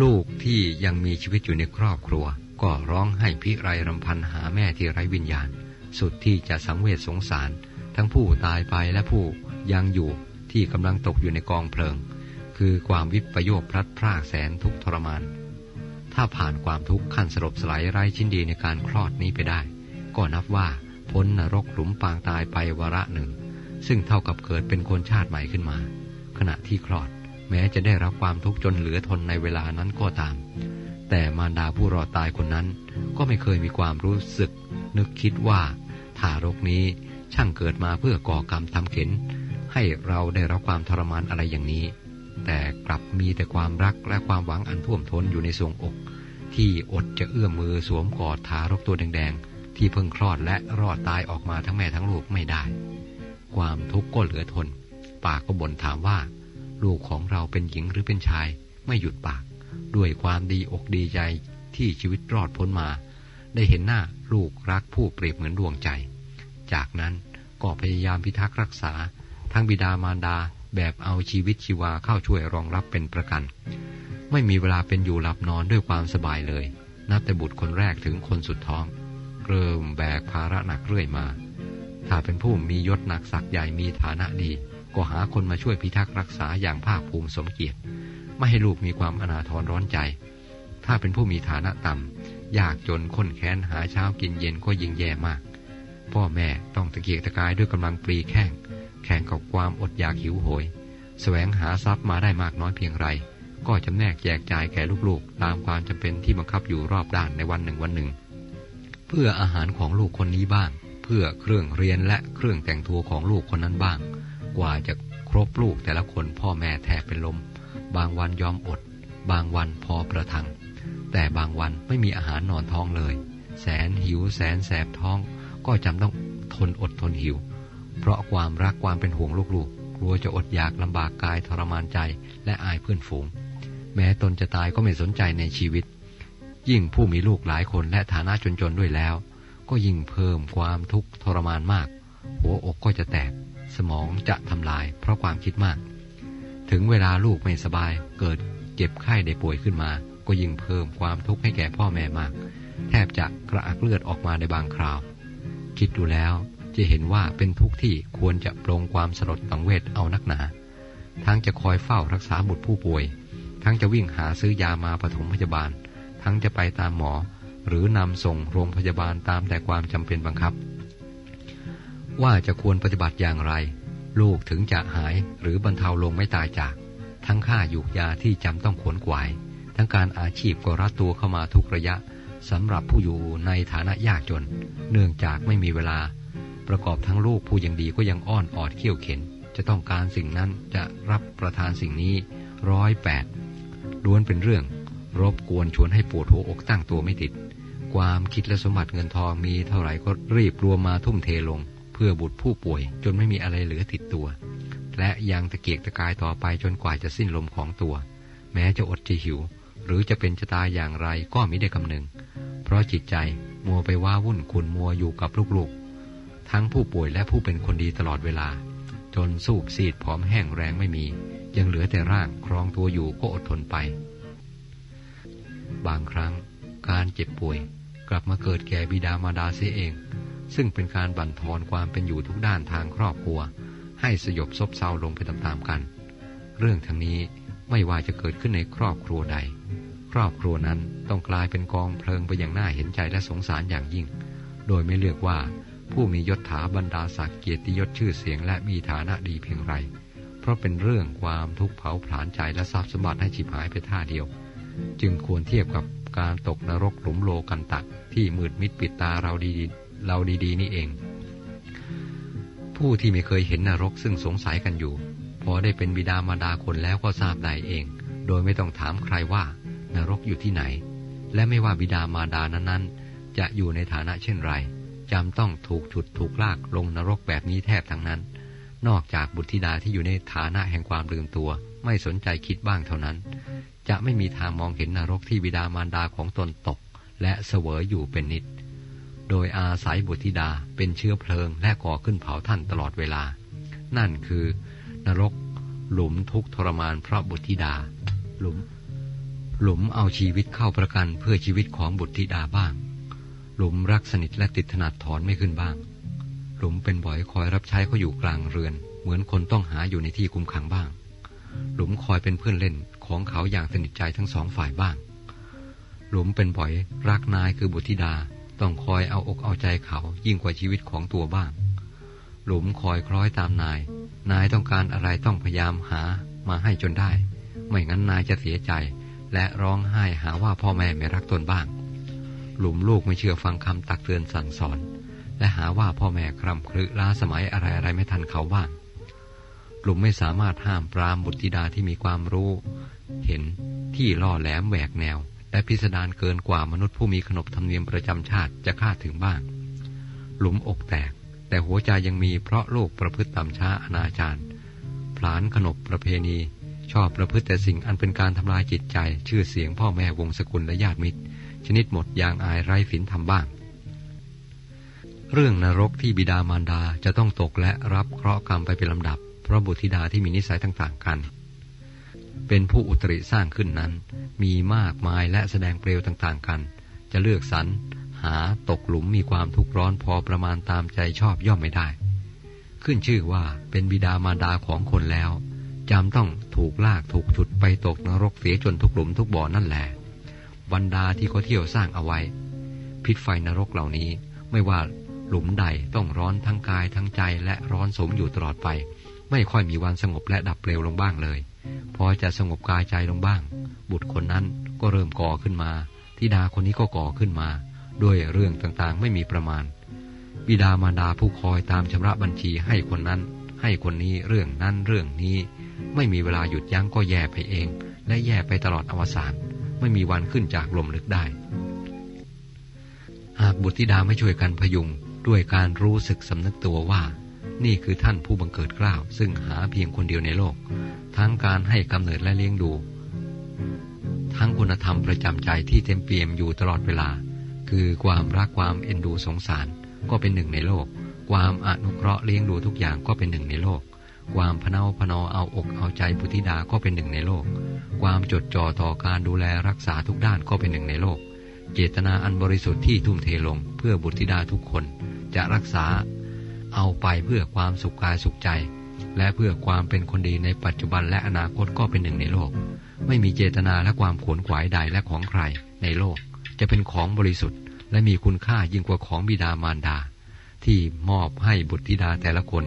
ลูกที่ยังมีชีวิตอยู่ในครอบครัว ก็ร้องให้พิไรรำพันหาแม่ที่ไร้วิญญาณ สุดที่จะสังเวชสงสาร ทั้งผู้ตายไปและผู้ยังอยู่ที่กำลังตกอยู่ในกองเพลิง คือความวิปโยคพลัดพรากแสนทุกทรมาน ถ้าผ่านความทุกข์ขั้นสลบสลายไร้ชิ้นดีในการคลอดนี้ไปได้ ก็นับว่าพ้นนรกหลุมปางตายไปวระหนึ่ง ซึ่งเท่ากับเกิดเป็นคนชาติใหม่ขึ้นมา ขณะที่คลอด แม้จะได้รับความทุกข์จนเหลือทนในเวลานั้นก็ตาม แต่มารดาผู้รอดตายคนนั้น ก็ไม่เคยมีความรู้สึก นึกคิดว่าทารกนี้ ช่างเกิดมาเพื่อก่อกรรมทำเข็น ให้เราได้รับความทรมานอะไรอย่างนี้ แต่กลับมีแต่ความรักและความหวังอันท่วมท้นอยู่ในทรวงอก ที่อดจะเอื้อมมือสวมกอดทารกตัวแดงๆ ที่เพิ่งคลอดและรอดตายออกมาทั้งแม่ทั้งลูกไม่ได้ ความทุกข์ก็เหลือทน ปากก็บ่นถามว่า ลูกของเราเป็นหญิงหรือเป็นชาย ไม่หยุดปาก ด้วยความดีอกดีใจที่ชีวิตรอดพ้นมา ได้เห็นหน้าลูกรักผู้เปรียบเหมือนดวงใจ จากนั้นก็พยายามพิทักษ์รักษา ทั้งบิดามารดาแบบเอาชีวิตชีวาเข้าช่วยรองรับเป็นประกัน ไม่มีเวลาเป็นอยู่หลับนอนด้วยความสบายเลย นับแต่บุตรคนแรกถึงคนสุดท้อง เริ่มแบกภาระหนักเรื่อยมา ถ้าเป็นผู้มียศหนักศักย์ใหญ่มีฐานะดี ก็หาคนมาช่วยพิทักษ์รักษาอย่างภาคภูมิสมเกียรติ ไม่ให้ลูกมีความอนาทรร้อนใจ ถ้าเป็นผู้มีฐานะต่ำยากจนข้นแค้นหาเช้ากินเย็นก็ยิ่งแย่มาก พ่อแม่ต้องตะเกียกตะกายด้วยกำลังปรีแข้งแข่งกับความอดอยากหิวโหยแสวงหาทรัพย์มาได้มากน้อยเพียงไร ก็จำแนกแจกจ่ายแก่ลูกๆ ตามความจำเป็นที่บังคับอยู่รอบด้านในวันหนึ่งวันหนึ่ง เพื่ออาหารของลูกคนนี้บ้าง เพื่อเครื่องเรียนและเครื่องแต่งตัวของลูกคนนั้นบ้าง กว่าจะครบลูกแต่ละคนพ่อแม่แทบเป็นลม บางวันยอมอด บางวันพอประทัง แต่บางวันไม่มีอาหารนอนท้องเลย แสนหิวแสนแสบท้อง ก็จำต้องทนอดทนหิว เพราะความรักความเป็นห่วงลูกๆ กลัวจะอดอยากลำบากกายทรมานใจและอายเพื่อนฝูง แม้ตนจะตายก็ไม่สนใจในชีวิต ยิ่งผู้มีลูกหลายคนและฐานะจนๆด้วยแล้ว ก็ยิ่งเพิ่มความทุกข์ทรมานมาก หัวอกก็จะแตก สมองจะทำลาย เพราะความคิดมาก ถึงเวลาลูกไม่สบายเกิดเจ็บไข้ได้ป่วยขึ้นมา ก็ยิ่งเพิ่มความทุกข์ให้แก่พ่อแม่มาก แทบจะกระอักเลือดออกมาในบางคราว คิดดูแล้วจะเห็นว่าเป็นทุกข์ที่ควรจะปรงความสลดสังเวชเอานักหนา ทั้งจะคอยเฝ้ารักษาบุตรผู้ป่วย ทั้งจะวิ่งหาซื้อยามาปฐมพยาบาล ทั้งจะไปตามหมอ หรือนำส่งโรงพยาบาลตามแต่ความจำเป็นบังคับ ว่าจะควรปฏิบัติอย่างไร ลูกถึงจะหายหรือบรรเทาลงไม่ตายจาก ทั้งค่าหยูกยาที่จำต้องขวนขวาย ทั้งการอาชีพก็รัดตัวเข้ามาทุกระยะ สำหรับผู้อยู่ในฐานะยากจน เนื่องจากไม่มีเวลา ประกอบทั้งลูกผู้ยังดีก็ยังอ้อนออดเขี้ยวเข็น จะต้องการสิ่งนั้นจะรับประทานสิ่งนี้ร้อยแปดล้วนเป็นเรื่อง รบกวนชวนให้ปวดหัวอกตั้งตัวไม่ติด ความคิดและสมบัติเงินทองมีเท่าไหร่ก็รีบรวมมาทุ่มเทลง เพื่อบุตรผู้ป่วย จนไม่มีอะไรเหลือติดตัว และยังตะเกียกตะกายต่อไปจนกว่าจะสิ้นลมของตัว แม้จะอดจะหิว หรือจะเป็นจะตายอย่างไรก็มิได้คำนึง เพราะจิตใจมัวไปว้าวุ่นขุนมัวอยู่กับลูกๆ ทั้งผู้ป่วยและผู้เป็นคนดีตลอดเวลา จนสูบซีดผอมแห้งแรงไม่มี ยังเหลือแต่ร่างครองตัวอยู่ก็อดทนไป บางครั้งการเจ็บป่วยกลับมาเกิดแก่บิดามารดาเสียเอง ซึ่งเป็นการบั่นทอนความเป็นอยู่ทุกด้านทางครอบครัว ให้สยบซบเซาลงไปตามๆกัน เรื่องทั้งนี้ไม่ว่าจะเกิดขึ้นในครอบครัวใด ครอบครัวนั้นต้องกลายเป็นกองเพลิงไปอย่างน่าเห็นใจและสงสารอย่างยิ่ง โดยไม่เลือกว่าผู้มียศถาบรรดาศักดิ์เกียรติยศชื่อเสียงและมีฐานะดีเพียงไร เพราะเป็นเรื่องความทุกข์เผาผลาญใจและทรัพย์สมบัติให้ฉิบหายไปท่าเดียว จึงควรเทียบกับการตกนรกหลุมโลกันตักที่มืดมิดปิดตาเราดีเราดีๆ นี่เอง ผู้ที่ไม่เคยเห็นนรกซึ่งสงสัยกันอยู่ พอได้เป็นบิดามารดาคนแล้วก็ทราบได้เอง โดยไม่ต้องถามใครว่า นรกอยู่ที่ไหน และไม่ว่าบิดามารดานั้นๆ จะอยู่ในฐานะเช่นไรจำต้องถูกฉุดถูกลากลงนรกแบบนี้แทบทั้งนั้น นอกจากบุตรธิดาที่อยู่ในฐานะแห่งความลืมตัว ไม่สนใจคิดบ้างเท่านั้น จะไม่มีทางมองเห็นนรกที่บิดามารดาของตนตก และเสวยอยู่เป็นนิด โดยอาศัยบุตรธิดาเป็นเชื้อเพลิง และก่อขึ้นเผาท่านตลอดเวลา นั่นคือนรก หลุมทุกทรมานเพราะบุตรธิดา หลุม หลุมเอาชีวิตเข้าประกันเพื่อชีวิตของบุตรธิดาบ้าง หลุมรักสนิทและติดถนัดถอนไม่ขึ้นบ้าง หลุมเป็นบ่อยคอยรับใช้เขาอยู่กลางเรือน เหมือนคนต้องหาอยู่ในที่คุมขังบ้าง หลุมคอยเป็นเพื่อนเล่นของเขาอย่างสนิทใจทั้งสองฝ่ายบ้าง หลุมเป็นบ่อยรักนายคือบุตรธิดาต้องคอยเอาอกเอาใจเขายิ่งกว่าชีวิตของตัวบ้าง หลุมคอยคล้อยตามนาย นายต้องการอะไรต้องพยายามหามาให้จนได้ ไม่งั้นนายจะเสียใจ และร้องไห้หาว่าพ่อแม่ไม่รักตนบ้าง หลุมลูกไม่เชื่อฟังคำตักเตือนสั่งสอน และหาว่าพ่อแม่คร่ำครึล้าสมัยอะไรอะไรไม่ทันเขาบ้าง หลุมไม่สามารถห้ามปรามบุตรธิดาที่มีความรู้ เห็นที่ล่อแหลมแหวกแนว และพิสดารเกินกว่ามนุษย์ผู้มีขนบธรรมเนียมประจำชาติจะคาดถึงบ้าง หลุมอกแตก แต่หัวใจยังมีเพราะโลกประพฤติต่ำช้าอนาจารพลานขนบประเพณี ชอบประพฤติแต่สิ่งอันเป็นการทำลายจิตใจ ชื่อเสียงพ่อแม่วงศกุลและญาติมิตร ชนิดหมดยางอายไร้ฝินทำบ้าง เรื่องนรกที่บิดามารดาจะต้องตกและรับเคราะห์กรรมไปเป็นลำดับ เพราะบุตรธิดาที่มีนิสัยต่างๆกัน เป็นผู้อุตริสร้างขึ้นนั้น มีมากมายและแสดงเปลวต่างๆกัน จะเลือกสรรหาตกหลุมมีความทุกข์ร้อนพอประมาณตามใจชอบย่อมไม่ได้ ขึ้นชื่อว่าเป็นบิดามารดาของคนแล้ว จำต้องถูกลากถูกฉุดไปตกนรกเสียจนทุกหลุมทุกบ่อนั่นแหละบรรดาที่เขาเที่ยวสร้างเอาไว้ พิษไฟนรกเหล่านี้ไม่ว่าหลุมใดต้องร้อนทั้งกายทั้งใจและร้อนสมอยู่ตลอดไป ไม่ค่อยมีวันสงบและดับเปลวลงบ้างเลย พอจะสงบกายใจลงบ้าง บุตรคนนั้นก็เริ่มก่อขึ้นมาทิดาคนนี้ก็ก่อขึ้นมา ด้วยเรื่องต่างๆไม่มีประมาณ บิดามารดาผู้คอยตามชำระบัญชีให้คนนั้น ให้คนนี้เรื่องนั้นเรื่องนี้ ไม่มีเวลาหยุดยั้งก็แย่ไปเอง และแย่ไปตลอดอวสานไม่มีวันขึ้นจากลมลึกได้ หากบุตรธิดาไม่ช่วยกันพยุงด้วยการรู้สึกสำนึกตัวว่า นี่คือท่านผู้บังเกิดกล้าวซึ่งหาเพียงคนเดียวในโลก ทั้งการให้กำเนิดและเลี้ยงดู ทั้งคุณธรรมประจำใจที่เต็มเปี่ยมอยู่ตลอดเวลา คือความรักความเอ็นดูสงสารก็เป็นหนึ่งในโลก ความอนุเคราะห์เลี้ยงดูทุกอย่างก็เป็นหนึ่งในโลก ความพเนาพนอเอาอกเอาใจบุตรธิดาก็เป็นหนึ่งในโลก ความจดจ่อต่อการดูแลรักษาทุกด้านก็เป็นหนึ่งในโลก เจตนาอันบริสุทธิ์ที่ทุ่มเทลงเพื่อบุตรธิดาทุกคนจะรักษาเอาไปเพื่อความสุขกายสุขใจ และเพื่อความเป็นคนดีในปัจจุบันและอนาคตก็เป็นหนึ่งในโลก ไม่มีเจตนาและความขวนขวายใดและของใครในโลก จะเป็นของบริสุทธิ์ และมีคุณค่ายิ่งกว่าของบิดามารดา ที่มอบให้บุตรธิดาแต่ละคน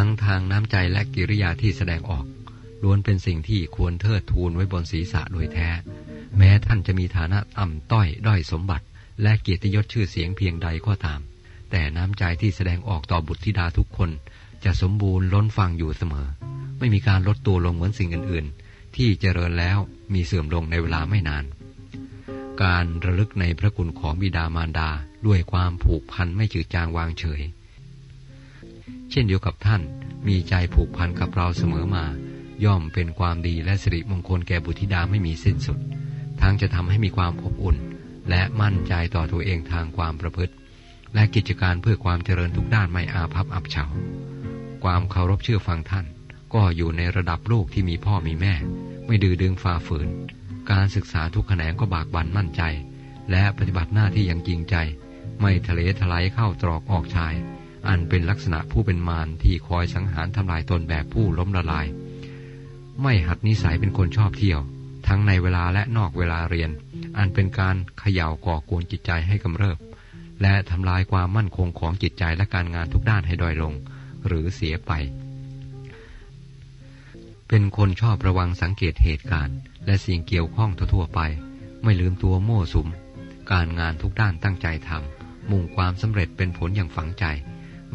ทั้งทางน้ำใจและกิริยาที่แสดงออก ล้วนเป็นสิ่งที่ควรเทิดทูนไว้บนศีรษะโดยแท้ แม้ท่านจะมีฐานะต่ำต้อยด้อยสมบัติ และเกียรติยศชื่อเสียงเพียงใดก็ตาม แต่น้ำใจที่แสดงออกต่อบุตรธิดาทุกคน จะสมบูรณ์ล้นฟังอยู่เสมอ ไม่มีการลดตัวลงเหมือนสิ่งอื่น ๆ ที่เจริญแล้วมีเสื่อมลงในเวลาไม่นาน การระลึกในพระคุณของบิดามารดาด้วยความผูกพันไม่จืดจางวางเฉย เช่นเดียวกับท่านมีใจผูกพันกับเราเสมอมา ย่อมเป็นความดีและสิริมงคลแก่บุตรธิดาไม่มีสิ้นสุด ทั้งจะทำให้มีความอบอุ่น และมั่นใจต่อตัวเองทางความประพฤติ และกิจการเพื่อความเจริญทุกด้านไม่อาภัพอับเฉา ความเคารพเชื่อฟังท่าน ก็อยู่ในระดับลูกที่มีพ่อมีแม่ ไม่ดื้อดึงฝ่าฝืน การศึกษาทุกแขนงก็บากบั่นมั่นใจ และปฏิบัติหน้าที่อย่างจริงใจ ไม่ทะเลทลายเข้าตรอกออกชาย อันเป็นลักษณะผู้เป็นมารที่คอยสังหารทำลายตนแบบผู้ล้มละลาย ไม่หัดนิสัยเป็นคนชอบเที่ยว ทั้งในเวลาและนอกเวลาเรียน อันเป็นการเขย่าก่อกวนจิตใจให้กำเริบ และทำลายความมั่นคงของจิตใจและการงานทุกด้านให้ด้อยลง หรือเสียไป เป็นคนชอบระวังสังเกตเหตุการณ์ และสิ่งเกี่ยวข้องทั่วไป ไม่ลืมตัวโม่สุม การงานทุกด้านตั้งใจทำมุ่งความสำเร็จเป็นผลอย่างฝังใจ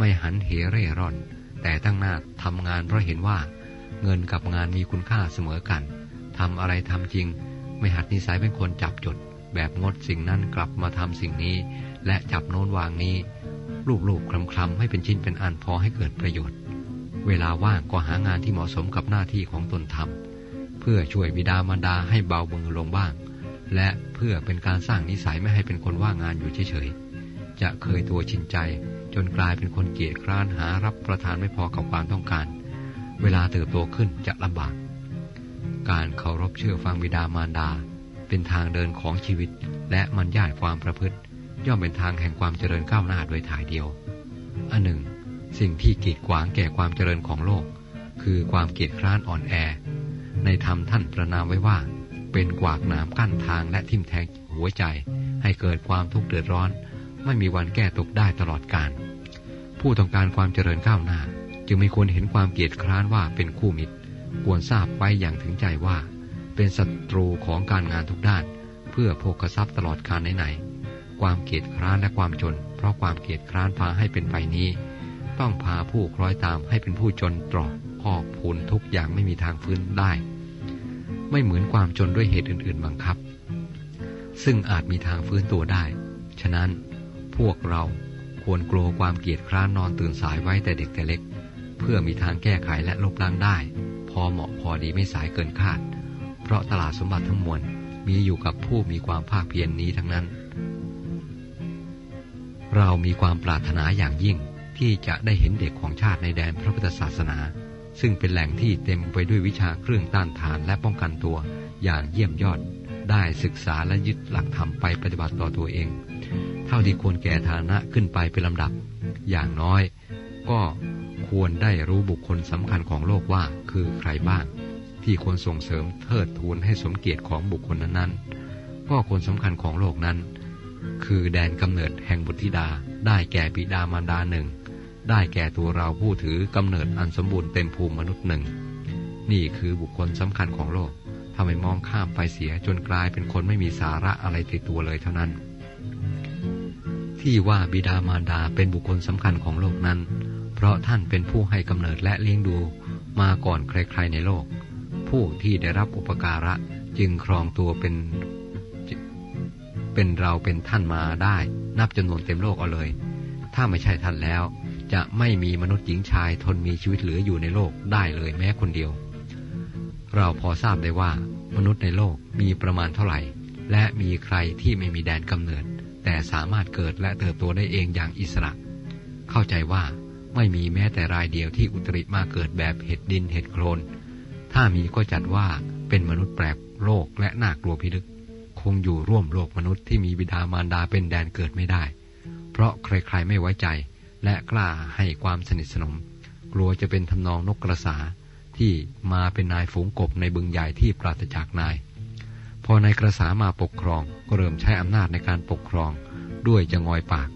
ไม่หันเหเร่ร่อน แต่ตั้งหน้าทำงานเพราะเห็นว่า เงินกับงานมีคุณค่าเสมอกันทำอะไรทำจริง ไม่หัดนิสัยเป็นคนจับจด แบบงดสิ่งนั้นกลับมาทำสิ่งนี้ และจับโน้นวางนี้รูปๆคลำๆให้เป็นชิ้นเป็นอันพอให้เกิดประโยชน์ เวลาว่างก็หางานที่เหมาะสมกับหน้าที่ของตนทำเพื่อช่วยบิดามารดาให้เบามือลงบ้าง และเพื่อเป็นการสร้างนิสัยไม่ให้เป็นคนว่างงานอยู่เฉยๆจะเคยตัวชินใจ จนกลายเป็นคนเกียจคร้านหารับประทานไม่พอกับความต้องการ เวลาเติบโตขึ้นจะลำบาก การเคารพเชื่อฟังบิดามารดา เป็นทางเดินของชีวิต และมันย่ายความประพฤติ ย่อมเป็นทางแห่งความเจริญก้าวหน้าโดยถ่ายเดียว อันหนึ่ง สิ่งที่กีดขวางแก่ความเจริญของโลก คือความเกียจคร้านอ่อนแอ ในธรรมท่านประนามไว้ว่า เป็นกวากหนามกั้นทางและทิ่มแทงหัวใจ ให้เกิดความทุกข์เดือดร้อน ไม่มีวันแก้ตกได้ตลอดกาลผู้ต้องการความเจริญก้าวหน้า จึงไม่ควรเห็นความเกียจคร้านว่าเป็นคู่มิตร ควรทราบไว้อย่างถึงใจว่า เป็นศัตรูของการงานทุกด้าน เพื่อโภคทรัพย์ตลอดกาลไหนๆความเกียจคร้านและความจน เพราะความเกียจคร้านพาให้เป็นไปนี้ ต้องพาผู้คล้อยตามให้เป็นผู้จนตรอกพอกพูนทุกอย่างไม่มีทางฟื้นได้ ไม่เหมือนความจนด้วยเหตุอื่น ๆบังคับ ซึ่งอาจมีทางฟื้นตัวได้ ฉะนั้น พวกเราควรกลัวความเกียจคร้านนอนตื่นสายไว้แต่เด็กแต่เล็ก เพื่อมีทางแก้ไขและลบล้างได้ พอเหมาะพอดีไม่สายเกินคาด เพราะตลาดสมบัติทั้งมวลมีอยู่กับผู้มีความภาคเพียรนนี้ทั้งนั้น เรามีความปรารถนาอย่างยิ่งที่จะได้เห็นเด็กของชาติในแดนพระพุทธศาสนา ซึ่งเป็นแหล่งที่เต็มไปด้วยวิชาเครื่องต้านทานและป้องกันตัวอย่างเยี่ยมยอด ได้ศึกษาและยึดหลักธรรมไปปฏิบัติต่อตัวเอง เท่าที่ควรแก่ฐานะขึ้นไปเป็นลำดับ อย่างน้อยก็ควรได้รู้บุคคลสำคัญของโลกว่าคือใครบ้าง ที่ควรส่งเสริมเทิดทูนให้สมเกียรติของบุคคลนั้นๆ ก็คนสำคัญของโลกนั้น คือแดนกำเนิดแห่งบุตรธิดา ได้แก่บิดามารดาหนึ่ง ได้แก่ตัวเราผู้ถือกำเนิดอันสมบูรณ์เต็มภูมิมนุษย์หนึ่ง นี่คือบุคคลสำคัญของโลก ทำให้มองข้ามไปเสียจนกลายเป็นคนไม่มีสาระอะไรติดตัวเลยเท่านั้น ที่ว่าบิดามารดาเป็นบุคคลสำคัญของโลกนั้น เพราะท่านเป็นผู้ให้กำเนิดและเลี้ยงดูมาก่อนใครๆในโลก ผู้ที่ได้รับอุปการะจึงครองตัวเป็นเป็นเราเป็นท่านมาได้ นับจำนวนเต็มโลกเอาเลย ถ้าไม่ใช่ท่านแล้ว จะไม่มีมนุษย์หญิงชายทนมีชีวิตเหลืออยู่ในโลกได้เลยแม้คนเดียว เราพอทราบได้ว่ามนุษย์ในโลกมีประมาณเท่าไหร่ และมีใครที่ไม่มีแดนกำเนิด แต่สามารถเกิดและเติบโตได้เองอย่างอิสระ เข้าใจว่าไม่มีแม้แต่รายเดียวที่อุตริมาเกิดแบบเห็ดดินเห็ดโครนถ้ามีก็จัดว่าเป็นมนุษย์แปลกโลกและน่ากลัวพิลึก คงอยู่ร่วมโลกมนุษย์ที่มีบิดามารดาเป็นแดนเกิดไม่ได้ เพราะใครๆไม่ไว้ใจ และกล้าให้ความสนิทสนม กลัวจะเป็นทำนองนกกระสา ที่มาเป็นนายฝูงกบในบึงใหญ่ที่ปราศจากนาย พอนายกระสามาปกครองก็เริ่มใช้อำนาจในการปกครองด้วยจะงอยปาก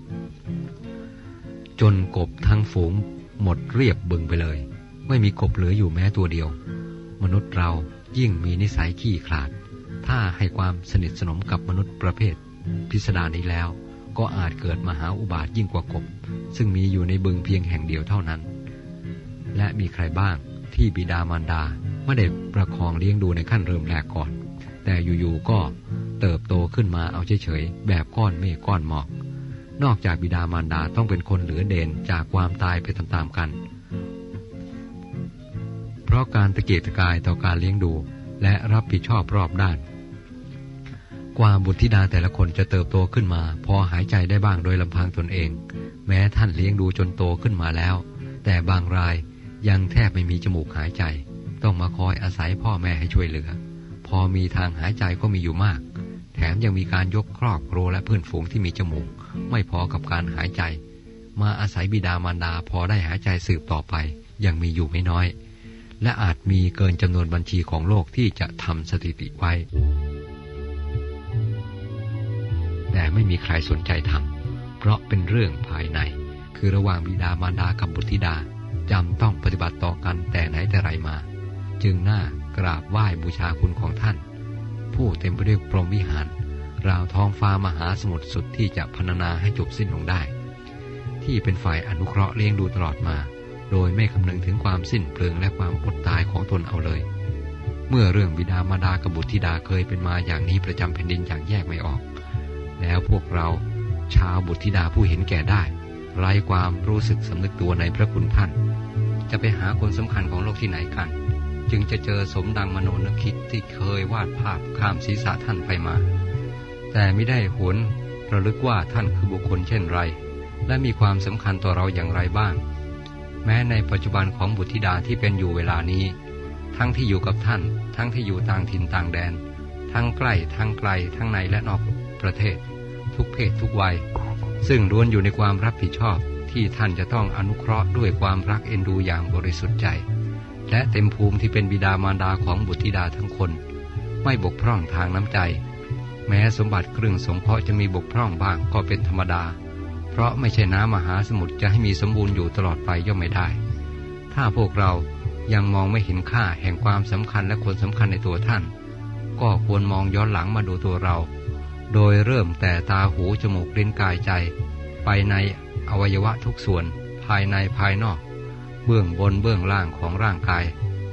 จนกบทั้งฝูงหมดเรียบบึงไปเลย ไม่มีกบเหลืออยู่แม้ตัวเดียว มนุษย์เรายิ่งมีนิสัยขี้ขลาด ถ้าให้ความสนิทสนมกับมนุษย์ประเภท พิสดารนี้แล้ว ก็อาจเกิดมหาอุบาทยิ่งกว่ากบ ซึ่งมีอยู่ในบึงเพียงแห่งเดียวเท่านั้น และมีใครบ้าง ที่บิดามารดาไม่ได้ประคองเลี้ยงดูในขั้นเริ่มแรกก่อน แต่อยู่ๆก็เติบโตขึ้นมาเอาเฉยๆแบบก้อนเมฆก้อนหมอก นอกจากบิดามารดาต้องเป็นคนเหลือเด่นจากความตายไปตามๆกัน เพราะการตะเกียกตะกายต่อการเลี้ยงดูและรับผิดชอบรอบด้าน กว่าบุตรธิดาแต่ละคนจะเติบโตขึ้นมา พอหายใจได้บ้างโดยลำพังตนเอง แม้ท่านเลี้ยงดูจนโตขึ้นมาแล้ว แต่บางราย ยังแทบไม่มีจมูกหายใจ ต้องมาคอยอาศัยพ่อแม่ให้ช่วยเหลือ พอมีทางหายใจก็มีอยู่มาก แถมยังมีการยกครอบครัวและเพื่อนฝูงที่มีจมูก ไม่พอกับการหายใจ มาอาศัยบิดามารดาพอได้หายใจสืบต่อไป ยังมีอยู่ไม่น้อย และอาจมีเกินจำนวนบัญชีของโลกที่จะทำสถิติไว้ แต่ไม่มีใครสนใจทำเพราะเป็นเรื่องภายใน คือระหว่างบิดามารดากับบุตรธิดา จำต้องปฏิบัติต่อกันแต่ไหนแต่ไรมา จึงน่ากราบไหว้บูชาคุณของท่าน ผู้เต็มไปด้วยพรหมวิหาร ราวท้องฟ้ามหาสมุทรสุดที่จะพรรณนาให้จบสิ้นลงได้ ที่เป็นฝ่ายอนุเคราะห์เลี้ยงดูตลอดมา โดยไม่คำนึงถึงความสิ้นเปลืองและความอดตายของตนเอาเลย เมื่อเรื่องบิดามารดากบุตรธิดาเคยเป็นมาอย่างนี้ประจำแผ่นดินอย่างแยกไม่ออก แล้วพวกเราชาวบุตรธิดาผู้เห็นแก่ได้ ไร้ความรู้สึกสำนึกตัวในพระคุณท่าน จะไปหาคนสำคัญของโลกที่ไหนกัน จึงจะเจอสมดังมโนนึกคิดที่เคยวาดภาพข้ามศีรษะท่านไปมา แต่ไม่ได้หวนระลึกว่าท่านคือบุคคลเช่นไร และมีความสำคัญต่อเราอย่างไรบ้าง แม้ในปัจจุบันของบุตรธิดาที่เป็นอยู่เวลานี้ ทั้งที่อยู่กับท่าน ทั้งที่อยู่ต่างถิ่นต่างแดน ทั้งใกล้ทั้งไกลทั้งในและนอกประเทศ ทุกเพศทุกวัย ซึ่งล้วนอยู่ในความรับผิดชอบที่ท่านจะต้องอนุเคราะห์ด้วยความรักเอ็นดูอย่างบริสุทธิ์ใจ และเต็มภูมิที่เป็นบิดามารดาของบุตรธิดาทั้งคน ไม่บกพร่องทางน้ำใจ แม้สมบัติเครื่องสงเคราะห์จะมีบกพร่องบ้างก็เป็นธรรมดา เพราะไม่ใช่น้ำมหาสมุทรจะให้มีสมบูรณ์อยู่ตลอดไปย่อมไม่ได้ ถ้าพวกเรายังมองไม่เห็นค่าแห่งความสำคัญและคนสำคัญในตัวท่าน ก็ควรมองย้อนหลังมาดูตัวเรา โดยเริ่มแต่ตาหูจมูกลิ้นกายใจ ไปในอวัยวะทุกส่วน ภายในภายนอก เบื้องบนเบื้องล่างของร่างกาย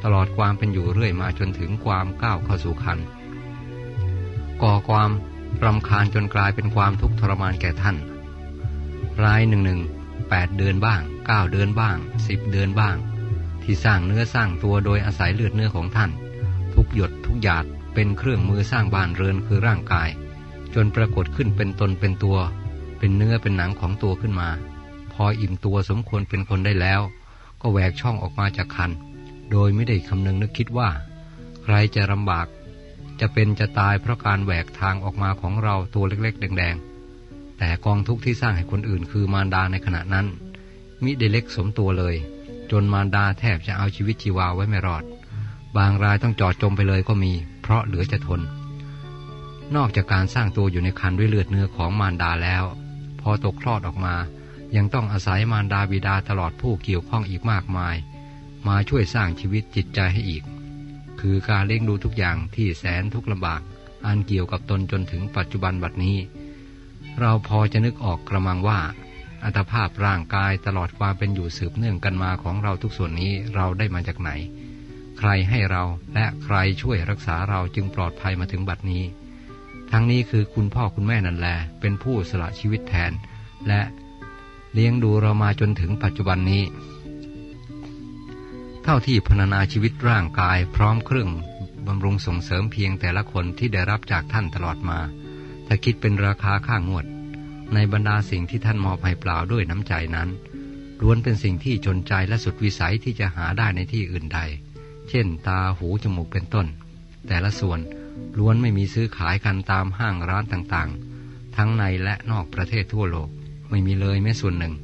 ตลอดความเป็นอยู่เรื่อยมาจนถึงความก้าวเข้าสู่คันก่อความรำคาญจนกลายเป็นความทุกข์ทรมานแก่ท่าน รายหนึ่งหนึ่งแปดเดือนบ้างเก้าเดือนบ้างสิบเดือนบ้าง ที่สร้างเนื้อสร้างตัวโดยอาศัยเลือดเนื้อของท่าน ทุกหยดทุกหยาดเป็นเครื่องมือสร้างบ้านเรือนคือร่างกาย จนปรากฏขึ้นเป็นตนเป็นตัว เป็นเนื้อเป็นหนังของตัวขึ้นมา พออิ่มตัวสมควรเป็นคนได้แล้ว ก็แหวกช่องออกมาจากคัน โดยไม่ได้คำนึงนึกคิดว่า ใครจะลำบาก จะเป็นจะตายเพราะการแหวกทางออกมาของเราตัวเล็กๆ แดงๆ แต่กองทุกข์ที่สร้างให้คนอื่นคือมารดาในขณะนั้น มิได้เล็กสมตัวเลย จนมารดาแทบจะเอาชีวิตชีวาไว้ไม่รอด บางรายต้องจอดจมไปเลยก็มี เพราะเหลือจะทน นอกจากการสร้างตัวอยู่ในคันด้วยเลือดเนื้อของมารดาแล้ว พอตกคลอดออกมา ยังต้องอาศัยมารดาบิดาตลอดผู้เกี่ยวข้องอีกมากมาย มาช่วยสร้างชีวิตจิตใจให้อีก คือการเลี้ยงดูทุกอย่างที่แสนทุกข์ลำบาก อันเกี่ยวกับตนจนถึงปัจจุบันบัดนี้ เราพอจะนึกออกกระมังว่า อัตภาพร่างกายตลอดความเป็นอยู่สืบเนื่องกันมาของเราทุกส่วนนี้เราได้มาจากไหน ใครให้เราและใครช่วยรักษาเราจึงปลอดภัยมาถึงบัดนี้ ทั้งนี้คือคุณพ่อคุณแม่นั่นแหละเป็นผู้สละชีวิตแทน และเลี้ยงดูเรามาจนถึงปัจจุบันนี้ เท่าที่พรรณนาชีวิตร่างกายพร้อมเครื่องบำรุงส่งเสริมเพียงแต่ละคนที่ได้รับจากท่านตลอดมา ถ้าคิดเป็นราคาค่างวด ในบรรดาสิ่งที่ท่านมอบให้เปล่าด้วยน้ำใจนั้นล้วนเป็นสิ่งที่จนใจและสุดวิสัยที่จะหาได้ในที่อื่นใด เช่น ตาหูจมูกเป็นต้น แต่ละส่วน ล้วนไม่มีซื้อขายกันตามห้างร้านต่างๆ ทั้งในและนอกประเทศทั่วโลกไม่มีเลยแม้ส่วนหนึ่ง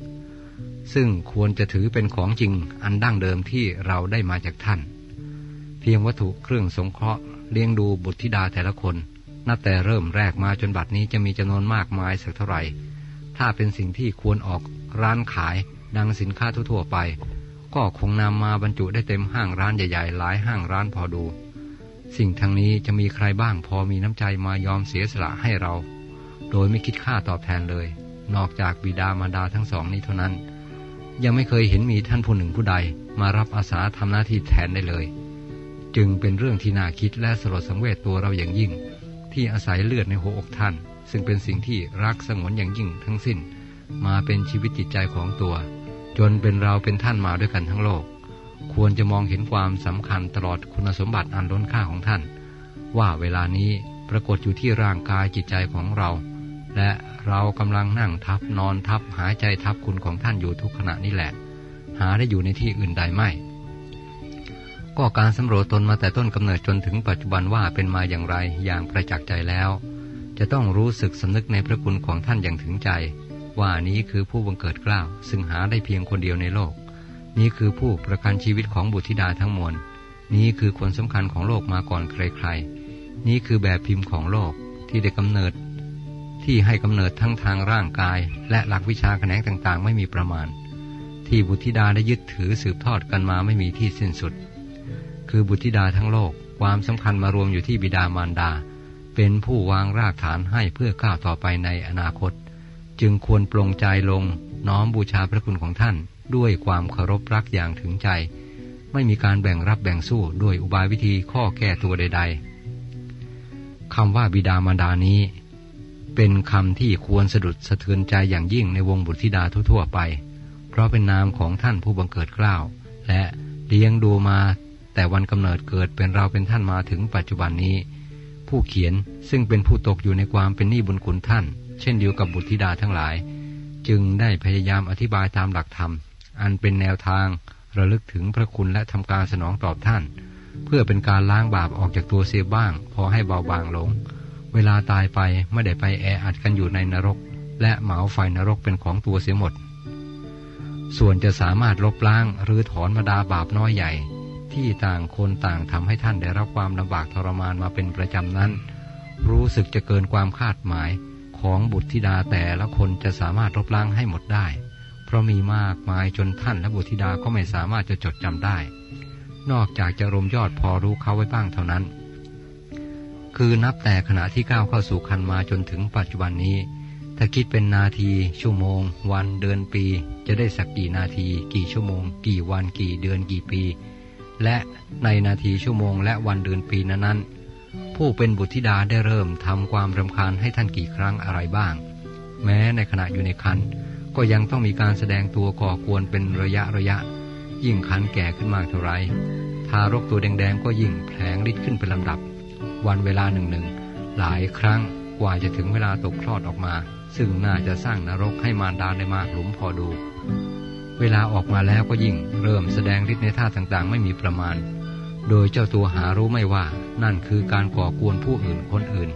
ซึ่งควรจะถือเป็นของจริงอันดั้งเดิมที่เราได้มาจากท่าน เพียงวัตถุเครื่องสงเคราะห์เลี้ยงดูบุตรธิดาแต่ละคน นับแต่เริ่มแรกมาจนบัดนี้จะมีจำนวนมากมายสักเท่าไหร่ ถ้าเป็นสิ่งที่ควรออกร้านขายดังสินค้าทั่วๆไป ก็คงนำมาบรรจุได้เต็มห้างร้านใหญ่ๆ หลายห้างร้านพอดู สิ่งทางนี้จะมีใครบ้างพอมีน้ำใจมายอมเสียสละให้เรา โดยไม่คิดค่าตอบแทนเลย นอกจากบิดามารดาทั้งสองนี้เท่านั้น ยังไม่เคยเห็นมีท่านผู้หนึ่งผู้ใด มารับอาสาทำหน้าที่แทนได้เลย จึงเป็นเรื่องที่น่าคิดและสลดสังเวชตัวเราอย่างยิ่ง ที่อาศัยเลือดในหัวอกท่าน ซึ่งเป็นสิ่งที่รักสงวนอย่างยิ่งทั้งสิ้น มาเป็นชีวิตจิตใจของตัว จนเป็นเราเป็นท่านมาด้วยกันทั้งโลก ควรจะมองเห็นความสำคัญตลอดคุณสมบัติอันล้นค่าของท่าน ว่าเวลานี้ปรากฏอยู่ที่ร่างกายจิตใจของเรา และเรากำลังนั่งทับนอนทับหายใจทับคุณของท่านอยู่ทุกขณะนี้แหละ หาได้อยู่ในที่อื่นใดไม่ ก็การสำรวจตนมาแต่ต้นกำเนิดจนถึงปัจจุบันว่าเป็นมาอย่างไรอย่างประจักษ์ใจแล้ว จะต้องรู้สึกสำนึกในพระคุณของท่านอย่างถึงใจ ว่านี้คือผู้บังเกิดกล้าวซึ่งหาได้เพียงคนเดียวในโลก นี้คือผู้ประกันชีวิตของบุตรธิดาทั้งมวล นี้คือคนสำคัญของโลกมาก่อนใครๆ นี้คือแบบพิมพ์ของโลกที่ได้กำเนิด ที่ให้กำเนิดทั้งทางร่างกาย และหลักวิชาแขนงต่างๆ ไม่มีประมาณ ที่บุตรธิดาได้ยึดถือสืบทอดกันมาไม่มีที่สิ้นสุด คือบุตรธิดาทั้งโลกความสำคัญมารวมอยู่ที่บิดามารดา เป็นผู้วางรากฐานให้เพื่อก้าวต่อไปในอนาคต จึงควรปรงใจลงน้อมบูชาพระคุณของท่าน ด้วยความเคารพรักอย่างถึงใจ ไม่มีการแบ่งรับแบ่งสู้ด้วยอุบายวิธีข้อแก้ตัวใด ๆคำว่าบิดามารดานี้ เป็นคำที่ควรสะดุดสะเทือนใจอย่างยิ่งในวงบุตรธิดาทั่วๆไป เพราะเป็นนามของท่านผู้บังเกิดกล้าวและเลี้ยงดูมาแต่วันกำเนิดเกิดเป็นเราเป็นท่านมาถึงปัจจุบันนี้ ผู้เขียนซึ่งเป็นผู้ตกอยู่ในความเป็นหนี้บุญคุณท่าน เช่นเดียวกับบุตรธิดาทั้งหลาย จึงได้พยายามอธิบายตามหลักธรรม อันเป็นแนวทางระลึกถึงพระคุณและทำการสนองตอบท่าน เพื่อเป็นการล้างบาปออกจากตัวเสียบ้าง พอให้เบาบางลง เวลาตายไปไม่ได้ไปแออัดกันอยู่ในนรก และเหมาไฟนรกเป็นของตัวเสียหมด ส่วนจะสามารถลบล้างหรือถอนมาดาบาปน้อยใหญ่ ที่ต่างคนต่างทำให้ท่านได้รับความลำบากทรมานมาเป็นประจำนั้น รู้สึกจะเกินความคาดหมายของบุตรธิดาแต่ละคนจะสามารถลบล้างให้หมดได้ เพราะมีมากมายจนท่านและบุตรธิดาก็ไม่สามารถจะจดจำได้ นอกจากจะรมยอดพอรู้เขาไว้บ้างเท่านั้น คือนับแต่ขณะที่ก้าวเข้าสู่คันมาจนถึงปัจจุบันนี้ ถ้าคิดเป็นนาที ชั่วโมง วันเดือนปี จะได้สักกี่นาที กี่ชั่วโมง กี่วันกี่เดือนกี่ปี และในนาทีชั่วโมง และวันเดือนปีนั้นๆผู้เป็นบุตรธิดาได้เริ่มทำความรำคาญให้ท่านกี่ครั้งอะไรบ้าง แม้ในขณะอยู่ในคัน ก็ยังต้องมีการแสดงตัวก่อกวนเป็นระยะระยะ ยิ่งขันแก่ขึ้นมากเท่าไร ทารกตัวแดงๆก็ยิ่งแผลงฤทธิ์ขึ้นเป็นลำดับ วันเวลาหนึ่งหนึ่งหลายครั้งกว่าจะถึงเวลาตกคลอดออกมา ซึ่งน่าจะสร้างนรกให้มารดาได้มากหลุมพอดู เวลาออกมาแล้วก็ยิ่งเริ่มแสดงฤทธิ์ในท่าต่างๆ ไม่มีประมาณ โดยเจ้าตัวหารู้ไม่ว่า นั่นคือการก่อกวนผู้อื่นคนอื่น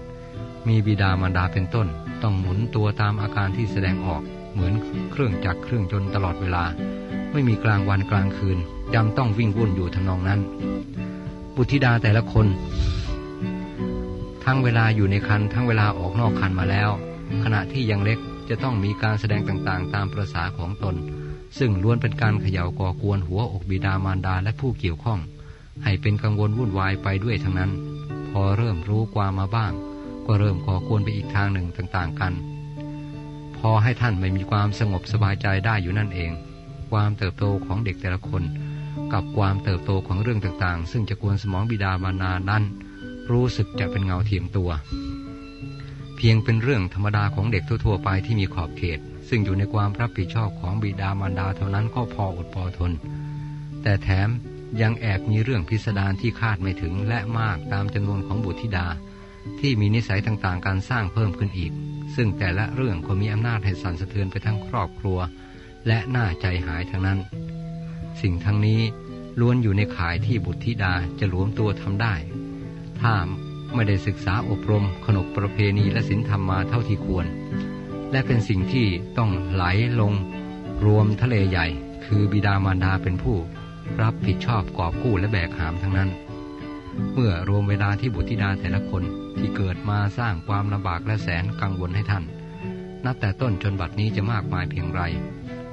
มีบิดามารดาเป็นต้น ต้องหมุนตัวตามอาการที่แสดงออก เหมือนเครื่องจักรเครื่องจนตลอดเวลา ไม่มีกลางวันกลางคืนจำต้องวิ่งวุ่นอยู่ทำนองนั้น บุตรธิดาแต่ละคน ทั้งเวลาอยู่ในคันทั้งเวลาออกนอกคันมาแล้ว ขณะที่ยังเล็กจะต้องมีการแสดงต่างๆ ตามประษาของตน ซึ่งล้วนเป็นการเขย่าก่อกวนหัวอกบิดามารดาและผู้เกี่ยวข้อง ให้เป็นกังวลวุ่นวายไปด้วยทั้งนั้น พอเริ่มรู้ความมาบ้าง ก็เริ่มก่อกวนไปอีกทางหนึ่งต่างๆกัน อให้ท่านไม่มีความสงบสบายใจได้อยู่นั่นเอง ความเติบโตของเด็กแต่ละคน กับความเติบโตของเรื่องต่างๆ ซึ่งจะกวนสมองบิดามานานั้น รู้สึกจะเป็นเงาเทียมตัว เพียงเป็นเรื่องธรรมดาของเด็กทั่วๆไปที่มีขอบเขต ซึ่งอยู่ในความรับผิดชอบของบิดามารดาเท่านั้นก็พออดพอทน แต่แถมยังแอบมีเรื่องพิสดารที่คาดไม่ถึงและมากตามจำนวนของบุตรธิดา ที่มีนิสัยต่างๆ การสร้างเพิ่มขึ้นอีก ซึ่งแต่ละเรื่องก็มีอำนาจให้สั่นสะเทือนไปทั้งครอบครัว และน่าใจหายทั้งนั้น สิ่งทั้งนี้ล้วนอยู่ในข่ายที่บุตรธิดาจะรวมตัวทำได้ ถ้าไม่ได้ศึกษาอบรมขนบประเพณีและศีลธรรมมาเท่าที่ควร และเป็นสิ่งที่ต้องไหลลง รวมทะเลใหญ่ คือบิดามารดาเป็นผู้ รับผิดชอบกอบกู้และแบกหามทั้งนั้น เมื่อรวมเวลาที่บุตรธิดาแต่ละคนที่เกิดมาสร้างความลำบากและแสนกังวลให้ท่าน นับแต่ต้นจนบัดนี้จะมากมายเพียงไร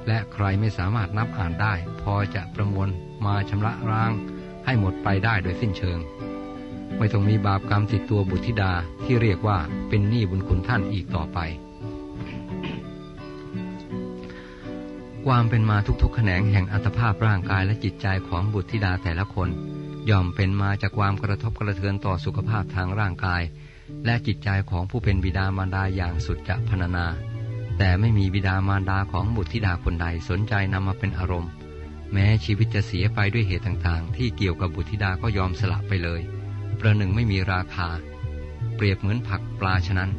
และใครไม่สามารถนับอ่านได้ พอจะประมวลมาชำระร้างให้หมดไปได้โดยสิ้นเชิง ไม่ต้องมีบาปกรรมติดตัวบุตรธิดาที่เรียกว่าเป็นหนี้บุญคุณท่านอีกต่อไป ความเป็นมาทุกๆแขนงแห่งอัตภาพร่างกายและจิตใจของบุตรธิดาแต่ละคน ย่อมเป็นมาจากความกระทบกระเทือนต่อสุขภาพทางร่างกาย และจิตใจของผู้เป็นบิดามารดาอย่างสุดจะพรรณนา แต่ไม่มีบิดามารดาของบุตรธิดาคนใดสนใจนำมาเป็นอารมณ์ แม้ชีวิตจะเสียไปด้วยเหตุต่างๆ ที่เกี่ยวกับบุตรธิดาก็ยอมสละไปเลย ประหนึ่งไม่มีราคา เปรียบเหมือนผักปลาฉะนั้น